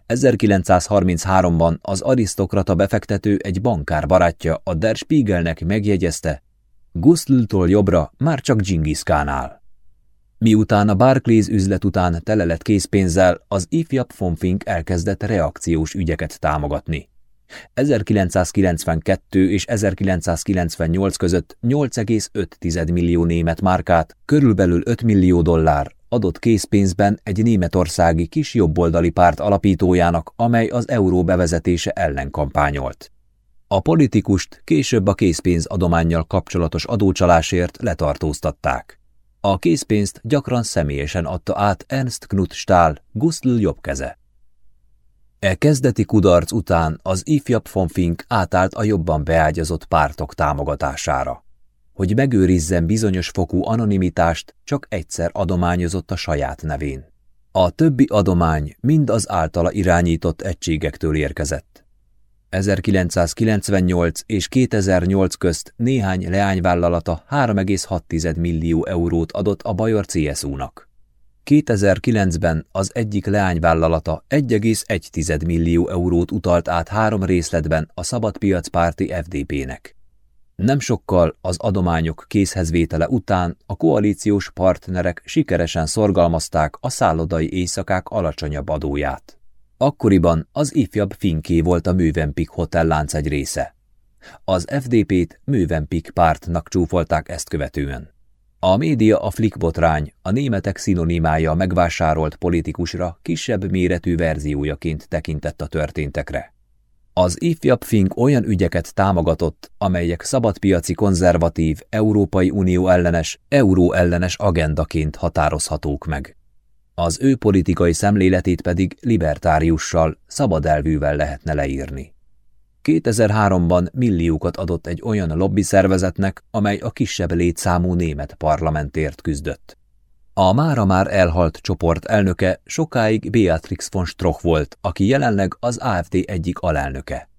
1933-ban az arisztokrata befektető egy bankár barátja a Der Spiegelnek megjegyezte, Gustltól jobbra már csak Genghis Kánál. Miután a Barclays üzlet után tele lett készpénzzel, az ifjabb von elkezdett reakciós ügyeket támogatni. 1992 és 1998 között 8,5 millió német márkát, körülbelül 5 millió dollár adott készpénzben egy németországi kis jobboldali párt alapítójának, amely az euró bevezetése ellen kampányolt. A politikust később a készpénz adományjal kapcsolatos adócsalásért letartóztatták. A készpénzt gyakran személyesen adta át Ernst Knut Stahl, Gustl jobbkeze. E kezdeti kudarc után az ifjabb von Fink átállt a jobban beágyazott pártok támogatására. Hogy megőrizzen bizonyos fokú anonimitást, csak egyszer adományozott a saját nevén. A többi adomány mind az általa irányított egységektől érkezett. 1998 és 2008 közt néhány leányvállalata 3,6 millió eurót adott a Bajor CSU-nak. 2009-ben az egyik leányvállalata 1,1 millió eurót utalt át három részletben a szabadpiacpárti FDP-nek. Nem sokkal az adományok készhezvétele után a koalíciós partnerek sikeresen szorgalmazták a szállodai éjszakák alacsonyabb adóját. Akkoriban az ifjabb Finké volt a Művempik hotellánc egy része. Az FDP-t Művempik pártnak csúfolták ezt követően. A média a flickbotrány, a németek szinonimája megvásárolt politikusra kisebb méretű verziójaként tekintett a történtekre. Az ifjabb Fink olyan ügyeket támogatott, amelyek szabadpiaci konzervatív, Európai Unió ellenes, euró ellenes agendaként határozhatók meg. Az ő politikai szemléletét pedig libertáriussal, szabadelvűvel lehetne leírni. 2003-ban milliókat adott egy olyan lobby szervezetnek, amely a kisebb létszámú német parlamentért küzdött. A mára már elhalt csoport elnöke sokáig Beatrix von Stroch volt, aki jelenleg az AFD egyik alelnöke.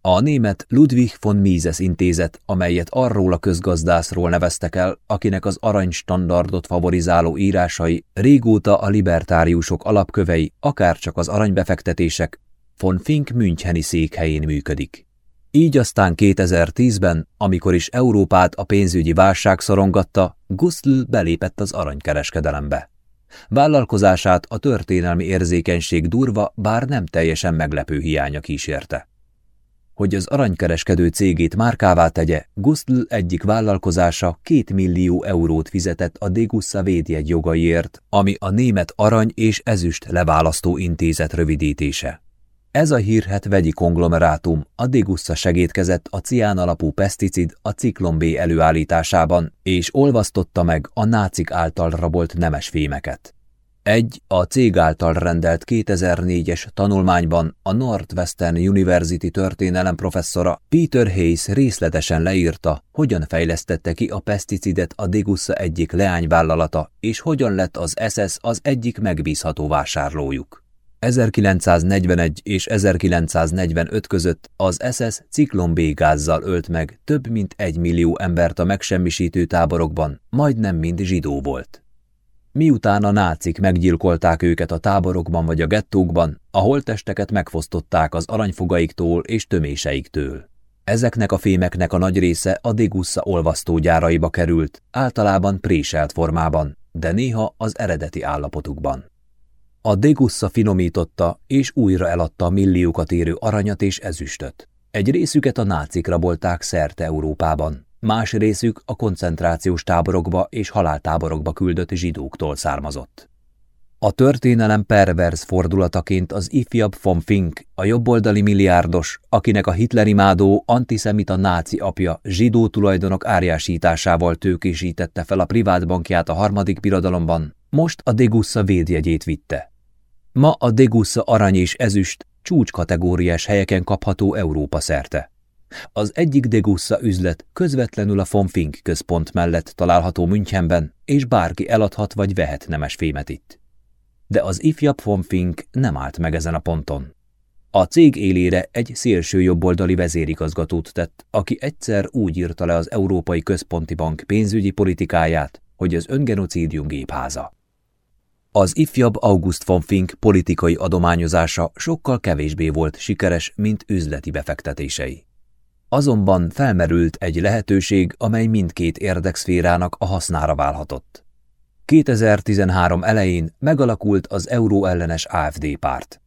A német Ludwig von Mises intézet, amelyet arról a közgazdászról neveztek el, akinek az aranystandardot favorizáló írásai régóta a libertáriusok alapkövei, akárcsak az aranybefektetések, von Fink Müncheni székhelyén működik. Így aztán 2010-ben, amikor is Európát a pénzügyi válság szorongatta, Gustl belépett az aranykereskedelembe. Vállalkozását a történelmi érzékenység durva, bár nem teljesen meglepő hiánya kísérte. Hogy az aranykereskedő cégét márkává tegye, Gustl egyik vállalkozása két millió eurót fizetett a Degussa védjegy jogaiért, ami a német arany és ezüst leválasztó intézet rövidítése. Ez a hírhet vegyi konglomerátum a Degussa segítkezett a cián alapú peszticid a ciklon B előállításában, és olvasztotta meg a nácik által rabolt nemes fémeket. Egy a cég által rendelt 2004-es tanulmányban a Northwestern University történelem professzora Peter Hayes részletesen leírta, hogyan fejlesztette ki a peszticidet a Degussa egyik leányvállalata, és hogyan lett az SS az egyik megbízható vásárlójuk. 1941 és 1945 között az SS ciklon B gázzal ölt meg több mint egy millió embert a megsemmisítő táborokban, majdnem mind zsidó volt. Miután a nácik meggyilkolták őket a táborokban vagy a gettókban, a holtesteket megfosztották az aranyfogaiktól és töméseiktől. Ezeknek a fémeknek a nagy része a Degussa olvasztógyáraiba került, általában préselt formában, de néha az eredeti állapotukban. A Degussa finomította és újra eladta a milliókat érő aranyat és ezüstöt. Egy részüket a nácik rabolták szerte Európában, más részük a koncentrációs táborokba és haláltáborokba küldött zsidóktól származott. A történelem perverz fordulataként az ifjabb von Fink, a jobboldali milliárdos, akinek a hitlerimádó antiszemita náci apja zsidó tulajdonok árjásításával tőkésítette fel a privátbankját a harmadik birodalomban, most a Degussa védjegyét vitte. Ma a Degussa arany és ezüst csúcskategóriás helyeken kapható Európa szerte. Az egyik Degussa üzlet közvetlenül a von Fink központ mellett található Münchenben, és bárki eladhat vagy vehet nemes fémet itt. De az ifjabb von Fink nem állt meg ezen a ponton. A cég élére egy szélső jobboldali vezérigazgatót tett, aki egyszer úgy írta le az Európai Központi Bank pénzügyi politikáját, hogy az öngenocídium gépháza. Az ifjabb August von Fink politikai adományozása sokkal kevésbé volt sikeres, mint üzleti befektetései. Azonban felmerült egy lehetőség, amely mindkét érdekszférának a hasznára válhatott. 2013 elején megalakult az euró ellenes AFD párt.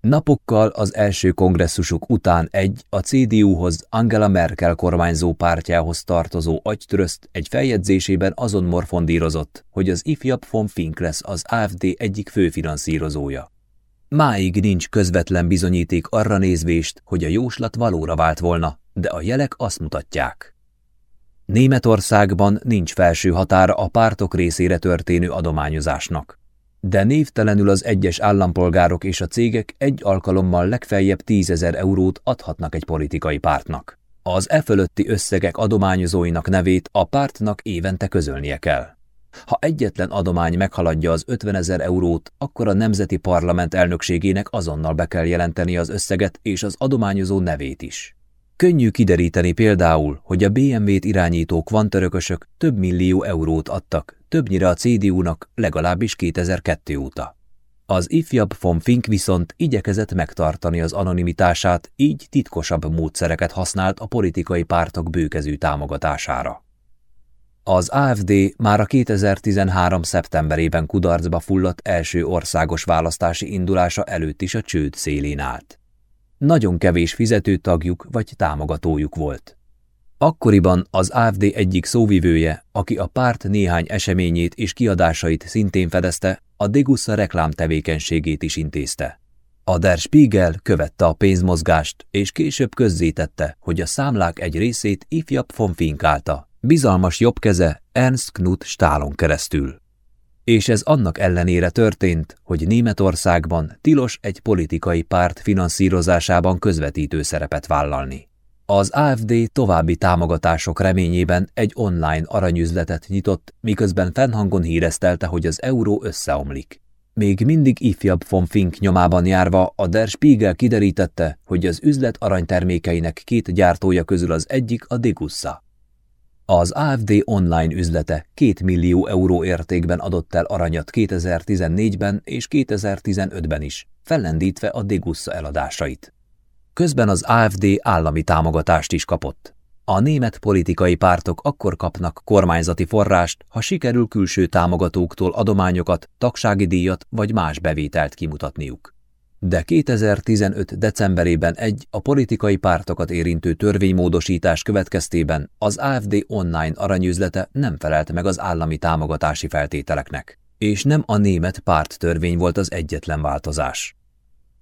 Napokkal az első kongresszusuk után egy a CDU-hoz Angela Merkel kormányzó pártjához tartozó agytröszt egy feljegyzésében azon morfondírozott, hogy az ifjabb von Fink lesz az AFD egyik főfinanszírozója. Máig nincs közvetlen bizonyíték arra nézvést, hogy a jóslat valóra vált volna, de a jelek azt mutatják. Németországban nincs felső határa a pártok részére történő adományozásnak de névtelenül az egyes állampolgárok és a cégek egy alkalommal legfeljebb tízezer eurót adhatnak egy politikai pártnak. Az e fölötti összegek adományozóinak nevét a pártnak évente közölnie kell. Ha egyetlen adomány meghaladja az 50 ezer eurót, akkor a Nemzeti Parlament elnökségének azonnal be kell jelenteni az összeget és az adományozó nevét is. Könnyű kideríteni például, hogy a BMW-t irányító kvantörökösök több millió eurót adtak, többnyire a CDU-nak legalábbis 2002 óta. Az ifjabb von Fink viszont igyekezett megtartani az anonimitását, így titkosabb módszereket használt a politikai pártok bőkezű támogatására. Az AFD már a 2013. szeptemberében kudarcba fulladt első országos választási indulása előtt is a csőd szélén állt. Nagyon kevés fizetőtagjuk vagy támogatójuk volt. Akkoriban az AFD egyik szóvivője, aki a párt néhány eseményét és kiadásait szintén fedezte, a Degussa reklám tevékenységét is intézte. A Der Spiegel követte a pénzmozgást, és később közzétette, hogy a számlák egy részét ifjabb von finkálta, bizalmas jobbkeze Ernst Knut Stálon keresztül. És ez annak ellenére történt, hogy Németországban tilos egy politikai párt finanszírozásában közvetítő szerepet vállalni. Az AFD további támogatások reményében egy online aranyüzletet nyitott, miközben fennhangon híreztelte, hogy az euró összeomlik. Még mindig ifjabb von Fink nyomában járva a Der Spiegel kiderítette, hogy az üzlet aranytermékeinek két gyártója közül az egyik a Degussa. Az AFD online üzlete 2 millió euró értékben adott el aranyat 2014-ben és 2015-ben is, fellendítve a Degussa eladásait. Közben az AFD állami támogatást is kapott. A német politikai pártok akkor kapnak kormányzati forrást, ha sikerül külső támogatóktól adományokat, tagsági díjat vagy más bevételt kimutatniuk. De 2015. decemberében egy a politikai pártokat érintő törvénymódosítás következtében az AFD online aranyüzlete nem felelt meg az állami támogatási feltételeknek, és nem a német párttörvény volt az egyetlen változás.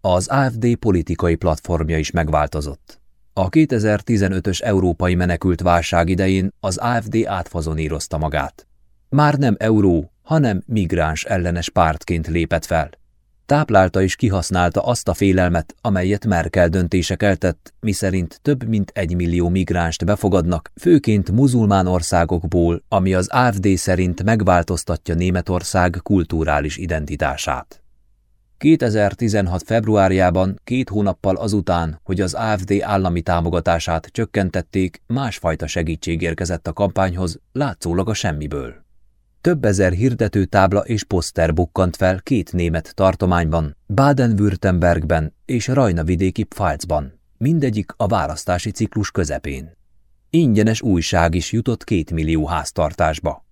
Az AFD politikai platformja is megváltozott. A 2015-ös európai menekült válság idején az AFD átfazonírozta magát. Már nem euró, hanem migráns ellenes pártként lépett fel. Táplálta és kihasználta azt a félelmet, amelyet Merkel döntése keltett, miszerint több mint egy millió migránst befogadnak, főként muzulmán országokból, ami az AFD szerint megváltoztatja Németország kulturális identitását. 2016. februárjában, két hónappal azután, hogy az AFD állami támogatását csökkentették, másfajta segítség érkezett a kampányhoz, látszólag a semmiből. Több ezer hirdető tábla és poszter bukkant fel két német tartományban, Baden-Württembergben és Rajna-vidéki Pfalzban, mindegyik a választási ciklus közepén. Ingyenes újság is jutott két millió háztartásba.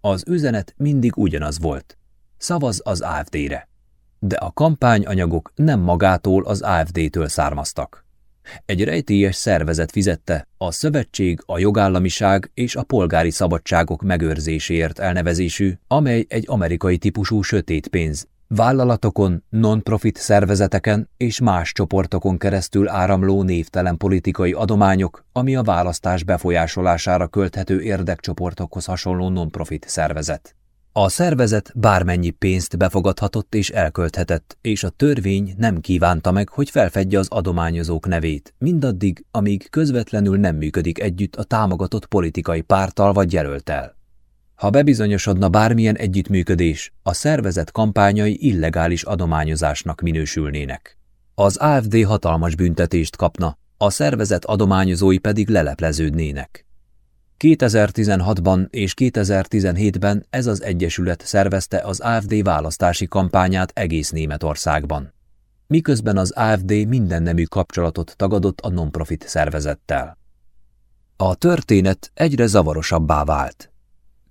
Az üzenet mindig ugyanaz volt. Szavaz az AFD-re de a kampányanyagok nem magától az AFD-től származtak. Egy rejtélyes szervezet fizette a Szövetség a jogállamiság és a polgári szabadságok megőrzéséért elnevezésű, amely egy amerikai típusú sötét pénz, vállalatokon, non-profit szervezeteken és más csoportokon keresztül áramló névtelen politikai adományok, ami a választás befolyásolására költhető érdekcsoportokhoz hasonló non-profit szervezet. A szervezet bármennyi pénzt befogadhatott és elkölthetett, és a törvény nem kívánta meg, hogy felfedje az adományozók nevét, mindaddig, amíg közvetlenül nem működik együtt a támogatott politikai pártal vagy jelöltel. Ha bebizonyosodna bármilyen együttműködés, a szervezet kampányai illegális adományozásnak minősülnének. Az AFD hatalmas büntetést kapna, a szervezet adományozói pedig lelepleződnének. 2016-ban és 2017-ben ez az egyesület szervezte az AFD választási kampányát egész Németországban. Miközben az AFD minden nemű kapcsolatot tagadott a nonprofit szervezettel. A történet egyre zavarosabbá vált.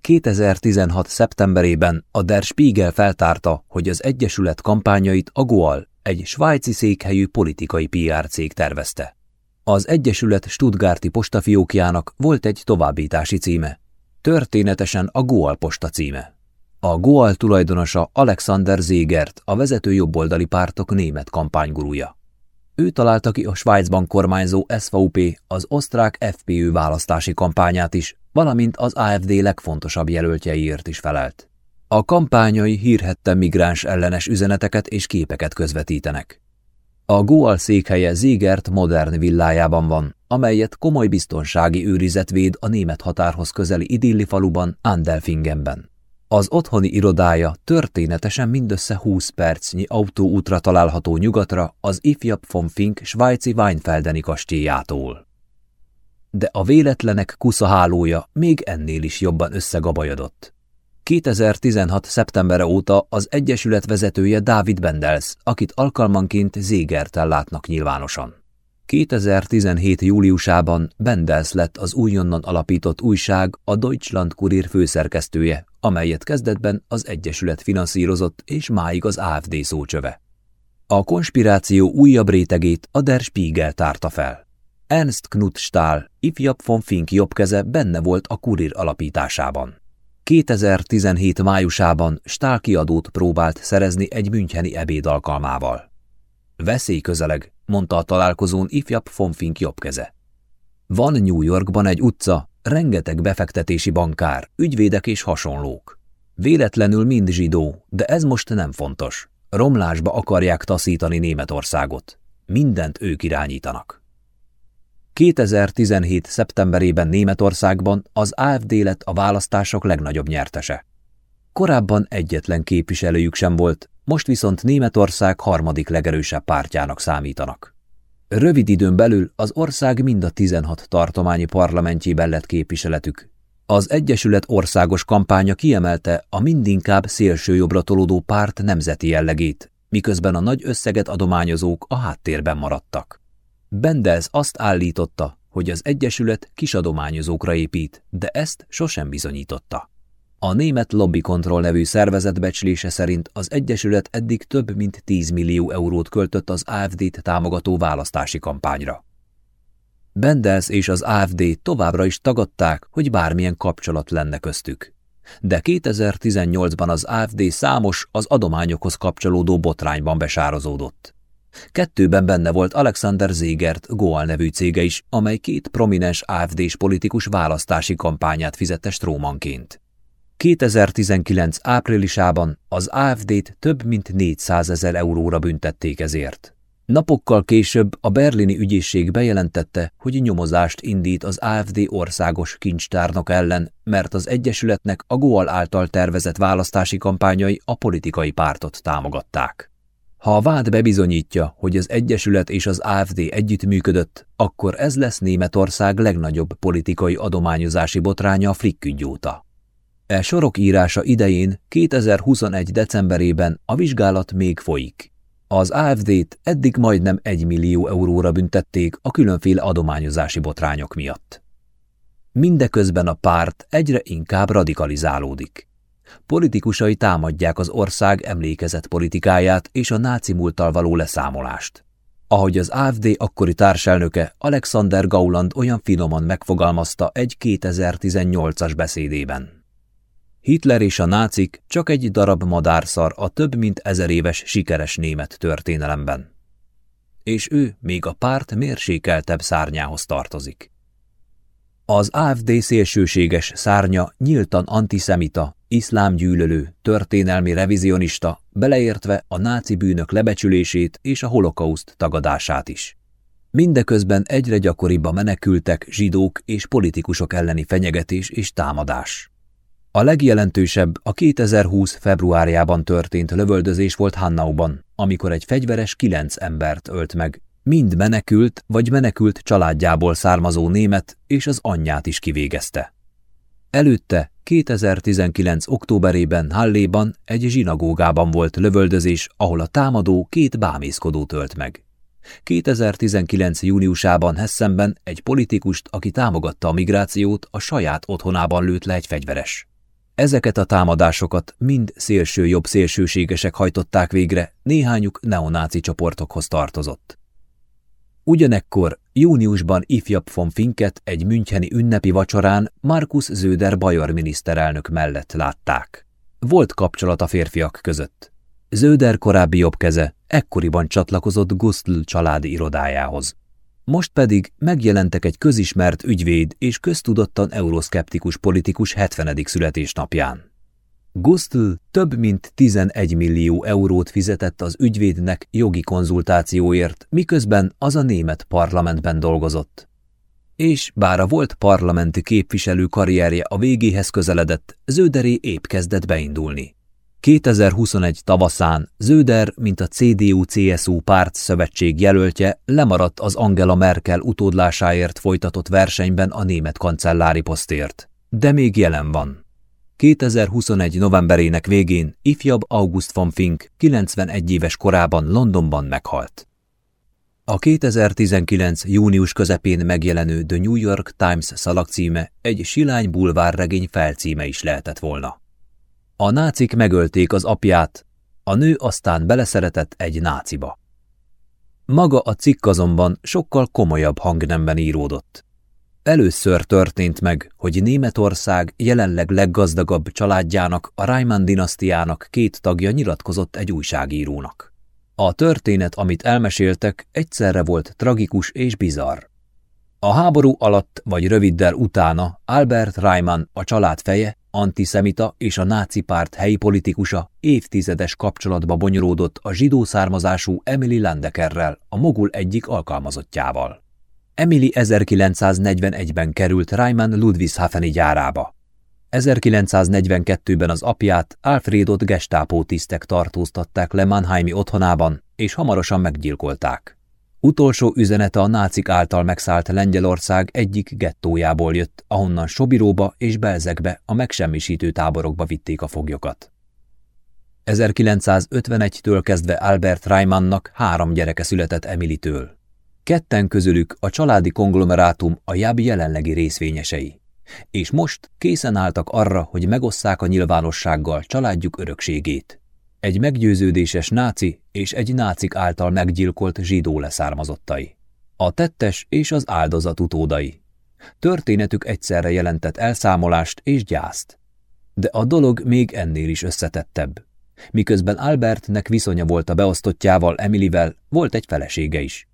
2016. szeptemberében a Der Spiegel feltárta, hogy az Egyesület kampányait a Goal, egy svájci székhelyű politikai PR cég tervezte. Az Egyesület Stuttgarti postafiókjának volt egy továbbítási címe. Történetesen a Goal posta címe. A Goal tulajdonosa Alexander Zégert, a vezető jobboldali pártok német kampánygurúja. Ő találta ki a Svájcban kormányzó SVP, az osztrák FPÖ választási kampányát is, valamint az AFD legfontosabb jelöltjeiért is felelt. A kampányai hírhette migráns ellenes üzeneteket és képeket közvetítenek. A Goal székhelye Zégert modern villájában van, amelyet komoly biztonsági őrizet véd a német határhoz közeli idilli faluban, Andelfingenben. Az otthoni irodája történetesen mindössze 20 percnyi autóútra található nyugatra az ifjabb von Fink svájci Weinfeldeni kastélyától. De a véletlenek kuszahálója még ennél is jobban összegabajodott. 2016. szeptembere óta az Egyesület vezetője Dávid Bendels, akit alkalmanként Zégertel látnak nyilvánosan. 2017. júliusában Bendels lett az újonnan alapított újság a Deutschland Kurier főszerkesztője, amelyet kezdetben az Egyesület finanszírozott és máig az AFD szócsöve. A konspiráció újabb rétegét a Der Spiegel tárta fel. Ernst Knut Stahl, ifjabb von Fink jobbkeze benne volt a Kurier alapításában. 2017 májusában Stahl kiadót próbált szerezni egy müncheni ebéd alkalmával. Veszély közeleg, mondta a találkozón ifjabb von Fink jobbkeze. Van New Yorkban egy utca, rengeteg befektetési bankár, ügyvédek és hasonlók. Véletlenül mind zsidó, de ez most nem fontos. Romlásba akarják taszítani Németországot. Mindent ők irányítanak. 2017. szeptemberében Németországban az AFD lett a választások legnagyobb nyertese. Korábban egyetlen képviselőjük sem volt, most viszont Németország harmadik legerősebb pártjának számítanak. Rövid időn belül az ország mind a 16 tartományi parlamentjében lett képviseletük. Az Egyesület országos kampánya kiemelte a mindinkább szélsőjobbra tolódó párt nemzeti jellegét, miközben a nagy összeget adományozók a háttérben maradtak. Bendels azt állította, hogy az Egyesület kisadományozókra épít, de ezt sosem bizonyította. A német Lobby Control nevű szervezet becslése szerint az Egyesület eddig több mint 10 millió eurót költött az AFD-t támogató választási kampányra. Bendels és az AFD továbbra is tagadták, hogy bármilyen kapcsolat lenne köztük. De 2018-ban az AFD számos az adományokhoz kapcsolódó botrányban besározódott. Kettőben benne volt Alexander Zégert Goal nevű cége is, amely két prominens AFD-s politikus választási kampányát fizette Strómanként. 2019 áprilisában az AFD-t több mint 400 ezer euróra büntették ezért. Napokkal később a berlini ügyészség bejelentette, hogy nyomozást indít az AFD országos kincstárnok ellen, mert az Egyesületnek a Goal által tervezett választási kampányai a politikai pártot támogatták. Ha a vád bebizonyítja, hogy az Egyesület és az AFD együttműködött, akkor ez lesz Németország legnagyobb politikai adományozási botránya a Flick ügy óta. E sorok írása idején 2021. decemberében a vizsgálat még folyik. Az AFD-t eddig majdnem 1 millió euróra büntették a különféle adományozási botrányok miatt. Mindeközben a párt egyre inkább radikalizálódik. Politikusai támadják az ország emlékezett politikáját és a náci múlttal való leszámolást. Ahogy az AFD akkori társelnöke Alexander Gauland olyan finoman megfogalmazta egy 2018-as beszédében. Hitler és a nácik csak egy darab madárszar a több mint ezer éves sikeres német történelemben. És ő még a párt mérsékeltebb szárnyához tartozik. Az AFD szélsőséges szárnya nyíltan antiszemita, iszlámgyűlölő, történelmi revizionista, beleértve a náci bűnök lebecsülését és a holokauszt tagadását is. Mindeközben egyre gyakoribb a menekültek, zsidók és politikusok elleni fenyegetés és támadás. A legjelentősebb a 2020 februárjában történt lövöldözés volt Hannauban, amikor egy fegyveres kilenc embert ölt meg, mind menekült vagy menekült családjából származó német és az anyját is kivégezte. Előtte 2019. októberében Halléban egy zsinagógában volt lövöldözés, ahol a támadó két bámészkodót ölt meg. 2019. júniusában Hessenben egy politikust, aki támogatta a migrációt, a saját otthonában lőtt le egy fegyveres. Ezeket a támadásokat mind szélső jobb szélsőségesek hajtották végre, néhányuk neonáci csoportokhoz tartozott. Ugyanekkor júniusban ifjabb von Finket egy müncheni ünnepi vacsorán Markus Zöder Bajor miniszterelnök mellett látták. Volt kapcsolat a férfiak között. Zöder korábbi jobb keze ekkoriban csatlakozott Gustl családi irodájához. Most pedig megjelentek egy közismert ügyvéd és köztudottan euroszkeptikus politikus 70. születésnapján. Gustl több mint 11 millió eurót fizetett az ügyvédnek jogi konzultációért, miközben az a német parlamentben dolgozott. És bár a volt parlamenti képviselő karrierje a végéhez közeledett, Zöderé épp kezdett beindulni. 2021 tavaszán Zöder, mint a CDU-CSU párt szövetség jelöltje, lemaradt az Angela Merkel utódlásáért folytatott versenyben a német kancellári posztért. De még jelen van. 2021. novemberének végén ifjabb August von Fink 91 éves korában Londonban meghalt. A 2019. június közepén megjelenő The New York Times szalagcíme egy silány bulvárregény felcíme is lehetett volna. A nácik megölték az apját, a nő aztán beleszeretett egy náciba. Maga a cikk azonban sokkal komolyabb hangnemben íródott. Először történt meg, hogy Németország jelenleg leggazdagabb családjának, a Reimann dinasztiának két tagja nyilatkozott egy újságírónak. A történet, amit elmeséltek, egyszerre volt tragikus és bizarr. A háború alatt vagy röviddel utána Albert Reimann, a család feje, antiszemita és a náci párt helyi politikusa évtizedes kapcsolatba bonyolódott a zsidó származású Emily Landekerrel, a Mogul egyik alkalmazottjával. Emily 1941-ben került Reimann Ludwigshafeni gyárába. 1942-ben az apját, Alfredot gestápó tisztek tartóztatták le Mannheimi otthonában, és hamarosan meggyilkolták. Utolsó üzenete a nácik által megszállt Lengyelország egyik gettójából jött, ahonnan Sobiróba és Belzekbe a megsemmisítő táborokba vitték a foglyokat. 1951-től kezdve Albert Reimannak három gyereke született Emilitől. Ketten közülük a családi konglomerátum a Jab jelenlegi részvényesei, és most készen álltak arra, hogy megosszák a nyilvánossággal családjuk örökségét. Egy meggyőződéses náci és egy nácik által meggyilkolt zsidó leszármazottai. A tettes és az áldozat utódai. Történetük egyszerre jelentett elszámolást és gyászt. De a dolog még ennél is összetettebb. Miközben Albertnek viszonya volt a beosztottjával, Emilivel, volt egy felesége is.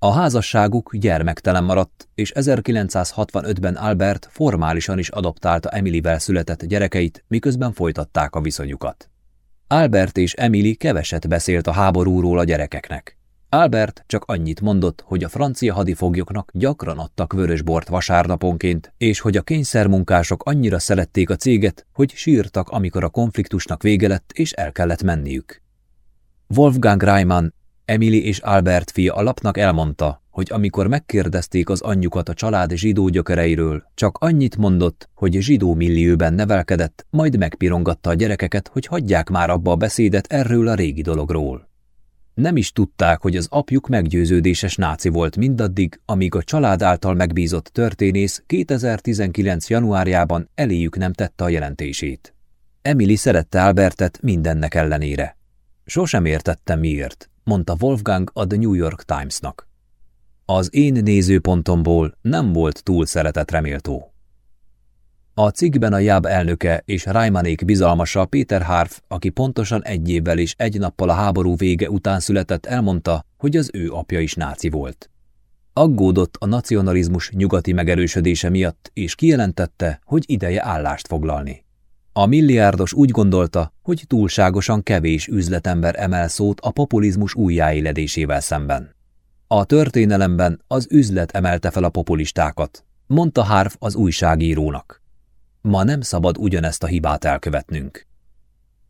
A házasságuk gyermektelen maradt, és 1965-ben Albert formálisan is adoptálta Emilivel született gyerekeit, miközben folytatták a viszonyukat. Albert és Emily keveset beszélt a háborúról a gyerekeknek. Albert csak annyit mondott, hogy a francia hadifoglyoknak gyakran adtak vörösbort vasárnaponként, és hogy a kényszermunkások annyira szerették a céget, hogy sírtak, amikor a konfliktusnak vége lett, és el kellett menniük. Wolfgang Reimann Emily és Albert fia a lapnak elmondta, hogy amikor megkérdezték az anyjukat a család zsidó gyökereiről, csak annyit mondott, hogy zsidó millióben nevelkedett, majd megpirongatta a gyerekeket, hogy hagyják már abba a beszédet erről a régi dologról. Nem is tudták, hogy az apjuk meggyőződéses náci volt mindaddig, amíg a család által megbízott történész 2019. januárjában eléjük nem tette a jelentését. Emily szerette Albertet mindennek ellenére. Sosem értettem miért, mondta Wolfgang a The New York Timesnak. Az én nézőpontomból nem volt túl szeretet reméltó. A cikkben a Jáb elnöke és Reimanék bizalmasa Péter Harf, aki pontosan egy évvel és egy nappal a háború vége után született, elmondta, hogy az ő apja is náci volt. Aggódott a nacionalizmus nyugati megerősödése miatt, és kijelentette, hogy ideje állást foglalni. A milliárdos úgy gondolta, hogy túlságosan kevés üzletember emel szót a populizmus újjáéledésével szemben. A történelemben az üzlet emelte fel a populistákat, mondta Harf az újságírónak. Ma nem szabad ugyanezt a hibát elkövetnünk.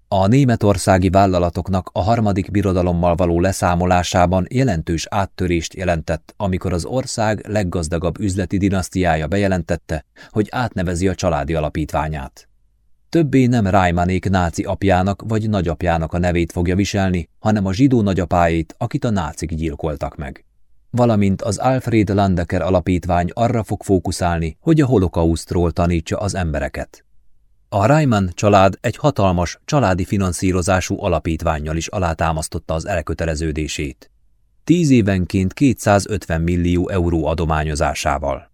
A németországi vállalatoknak a harmadik birodalommal való leszámolásában jelentős áttörést jelentett, amikor az ország leggazdagabb üzleti dinasztiája bejelentette, hogy átnevezi a családi alapítványát. Többé nem Rájmanék náci apjának vagy nagyapjának a nevét fogja viselni, hanem a zsidó nagyapáit, akit a nácik gyilkoltak meg. Valamint az Alfred Landecker alapítvány arra fog fókuszálni, hogy a holokausztról tanítsa az embereket. A Reimann család egy hatalmas, családi finanszírozású alapítványjal is alátámasztotta az elköteleződését. Tíz évenként 250 millió euró adományozásával.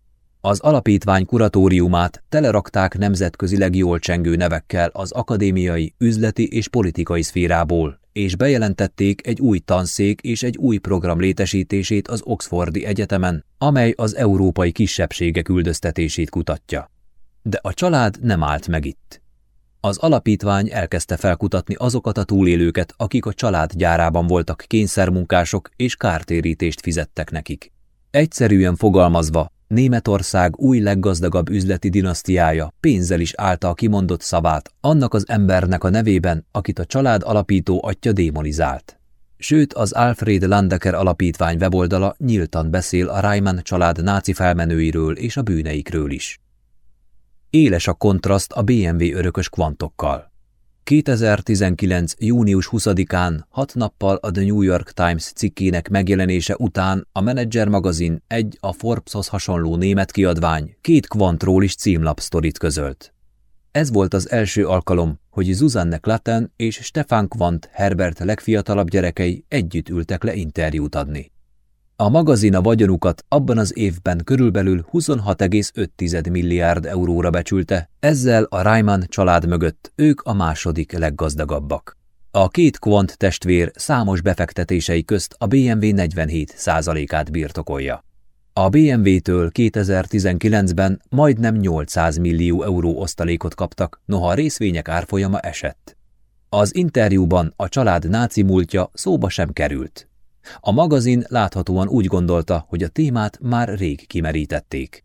Az alapítvány kuratóriumát telerakták nemzetközileg jól csengő nevekkel az akadémiai, üzleti és politikai szférából, és bejelentették egy új tanszék és egy új program létesítését az Oxfordi Egyetemen, amely az európai kisebbségek üldöztetését kutatja. De a család nem állt meg itt. Az alapítvány elkezdte felkutatni azokat a túlélőket, akik a család gyárában voltak kényszermunkások és kártérítést fizettek nekik. Egyszerűen fogalmazva, Németország új leggazdagabb üzleti dinasztiája pénzzel is állta a kimondott szavát annak az embernek a nevében, akit a család alapító atya démonizált. Sőt, az Alfred Landecker alapítvány weboldala nyíltan beszél a Reimann család náci felmenőiről és a bűneikről is. Éles a kontraszt a BMW örökös kvantokkal. 2019. június 20-án, hat nappal a The New York Times cikkének megjelenése után a Manager magazin egy a Forbeshoz hasonló német kiadvány két kvantról is címlapsztorit közölt. Ez volt az első alkalom, hogy Zuzanne Klatten és Stefan Quant Herbert legfiatalabb gyerekei együtt ültek le interjút adni. A magazin a vagyonukat abban az évben körülbelül 26,5 milliárd euróra becsülte, ezzel a Reimann család mögött ők a második leggazdagabbak. A két Quant testvér számos befektetései közt a BMW 47 át birtokolja. A BMW-től 2019-ben majdnem 800 millió euró osztalékot kaptak, noha a részvények árfolyama esett. Az interjúban a család náci múltja szóba sem került. A magazin láthatóan úgy gondolta, hogy a témát már rég kimerítették.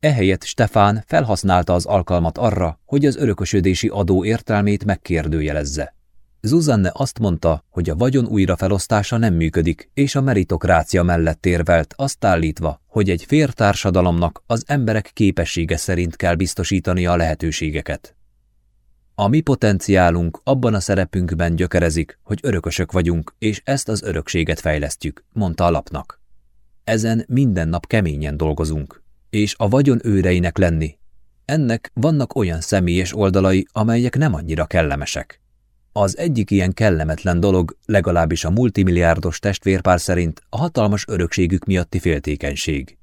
Ehelyett Stefán felhasználta az alkalmat arra, hogy az örökösödési adó értelmét megkérdőjelezze. Zuzanne azt mondta, hogy a vagyon újrafelosztása nem működik, és a meritokrácia mellett érvelt, azt állítva, hogy egy fértársadalomnak az emberek képessége szerint kell biztosítani a lehetőségeket. A mi potenciálunk abban a szerepünkben gyökerezik, hogy örökösök vagyunk, és ezt az örökséget fejlesztjük, mondta a lapnak. Ezen minden nap keményen dolgozunk, és a vagyon őreinek lenni. Ennek vannak olyan személyes oldalai, amelyek nem annyira kellemesek. Az egyik ilyen kellemetlen dolog, legalábbis a multimilliárdos testvérpár szerint a hatalmas örökségük miatti féltékenység.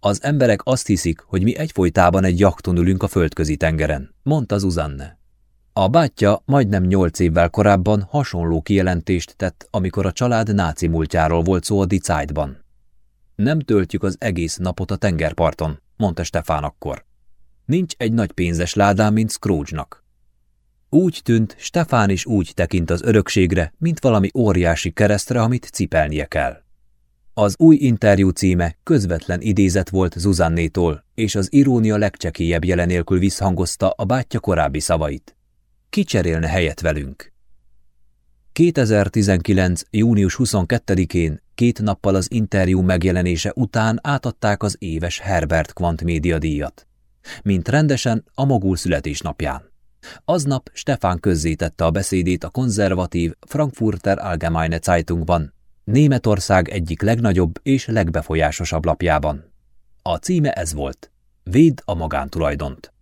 Az emberek azt hiszik, hogy mi egyfolytában egy jakton ülünk a földközi tengeren, mondta Zuzanne. A bátyja majdnem nyolc évvel korábban hasonló kijelentést tett, amikor a család náci múltjáról volt szó a Dicájtban. Nem töltjük az egész napot a tengerparton, mondta Stefán akkor. Nincs egy nagy pénzes ládám, mint Scrooge-nak. Úgy tűnt, Stefán is úgy tekint az örökségre, mint valami óriási keresztre, amit cipelnie kell. Az új interjú címe közvetlen idézet volt Zuzannétól, és az irónia legcsekélyebb jelenélkül visszhangozta a bátyja korábbi szavait. Ki cserélne helyet velünk? 2019. június 22-én, két nappal az interjú megjelenése után átadták az éves Herbert Quant média díjat. Mint rendesen a mogul születésnapján. Aznap Stefán közzétette a beszédét a konzervatív Frankfurter Allgemeine Zeitungban, Németország egyik legnagyobb és legbefolyásosabb lapjában. A címe ez volt. Védd a magántulajdont.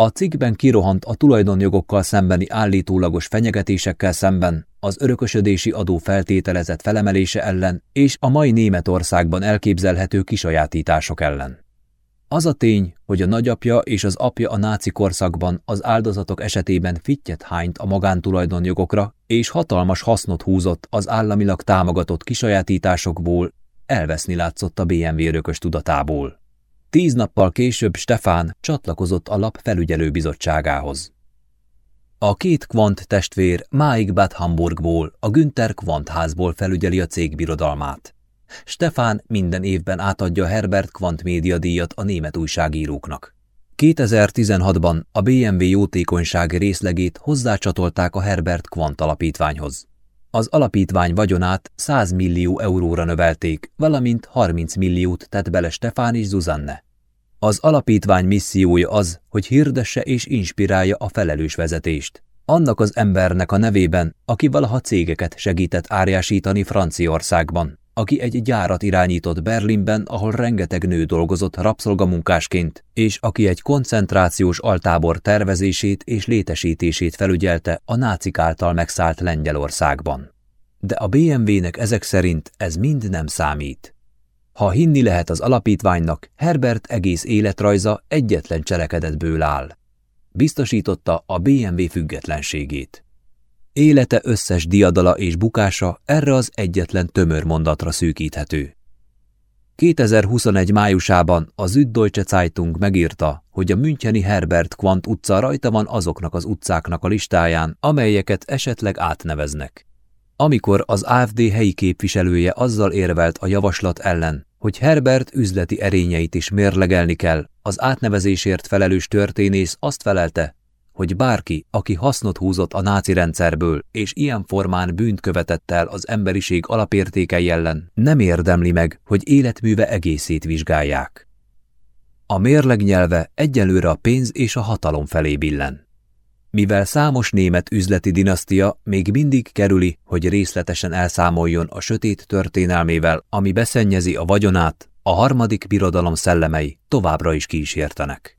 A cikkben kirohant a tulajdonjogokkal szembeni állítólagos fenyegetésekkel szemben, az örökösödési adó feltételezett felemelése ellen és a mai Németországban elképzelhető kisajátítások ellen. Az a tény, hogy a nagyapja és az apja a náci korszakban az áldozatok esetében fittyet hányt a magántulajdonjogokra, és hatalmas hasznot húzott az államilag támogatott kisajátításokból, elveszni látszott a BMW örökös tudatából. Tíz nappal később Stefán csatlakozott a lap felügyelőbizottságához. A két Kvant testvér máig Bad Hamburgból, a Günther Kvant házból felügyeli a cég birodalmát. Stefán minden évben átadja Herbert Quant média díjat a német újságíróknak. 2016-ban a BMW jótékonyság részlegét hozzácsatolták a Herbert Quant alapítványhoz. Az alapítvány vagyonát 100 millió euróra növelték, valamint 30 milliót tett bele Stefán és Zuzanne. Az alapítvány missziója az, hogy hirdesse és inspirálja a felelős vezetést. Annak az embernek a nevében, aki valaha cégeket segített árjásítani Franciaországban, aki egy gyárat irányított Berlinben, ahol rengeteg nő dolgozott rabszolgamunkásként, és aki egy koncentrációs altábor tervezését és létesítését felügyelte a nácik által megszállt Lengyelországban. De a BMW-nek ezek szerint ez mind nem számít. Ha hinni lehet az alapítványnak, Herbert egész életrajza egyetlen cselekedetből áll. Biztosította a BMW függetlenségét. Élete összes diadala és bukása erre az egyetlen tömör mondatra szűkíthető. 2021 májusában a Süddeutsche Zeitung megírta, hogy a Müncheni Herbert Quant utca rajta van azoknak az utcáknak a listáján, amelyeket esetleg átneveznek. Amikor az AFD helyi képviselője azzal érvelt a javaslat ellen, hogy Herbert üzleti erényeit is mérlegelni kell, az átnevezésért felelős történész azt felelte, hogy bárki, aki hasznot húzott a náci rendszerből, és ilyen formán bűnt követett el az emberiség alapértékei ellen, nem érdemli meg, hogy életműve egészét vizsgálják. A mérleg nyelve egyelőre a pénz és a hatalom felé billen. Mivel számos német üzleti dinasztia még mindig kerüli, hogy részletesen elszámoljon a sötét történelmével, ami beszennyezi a vagyonát, a harmadik birodalom szellemei továbbra is kísértenek.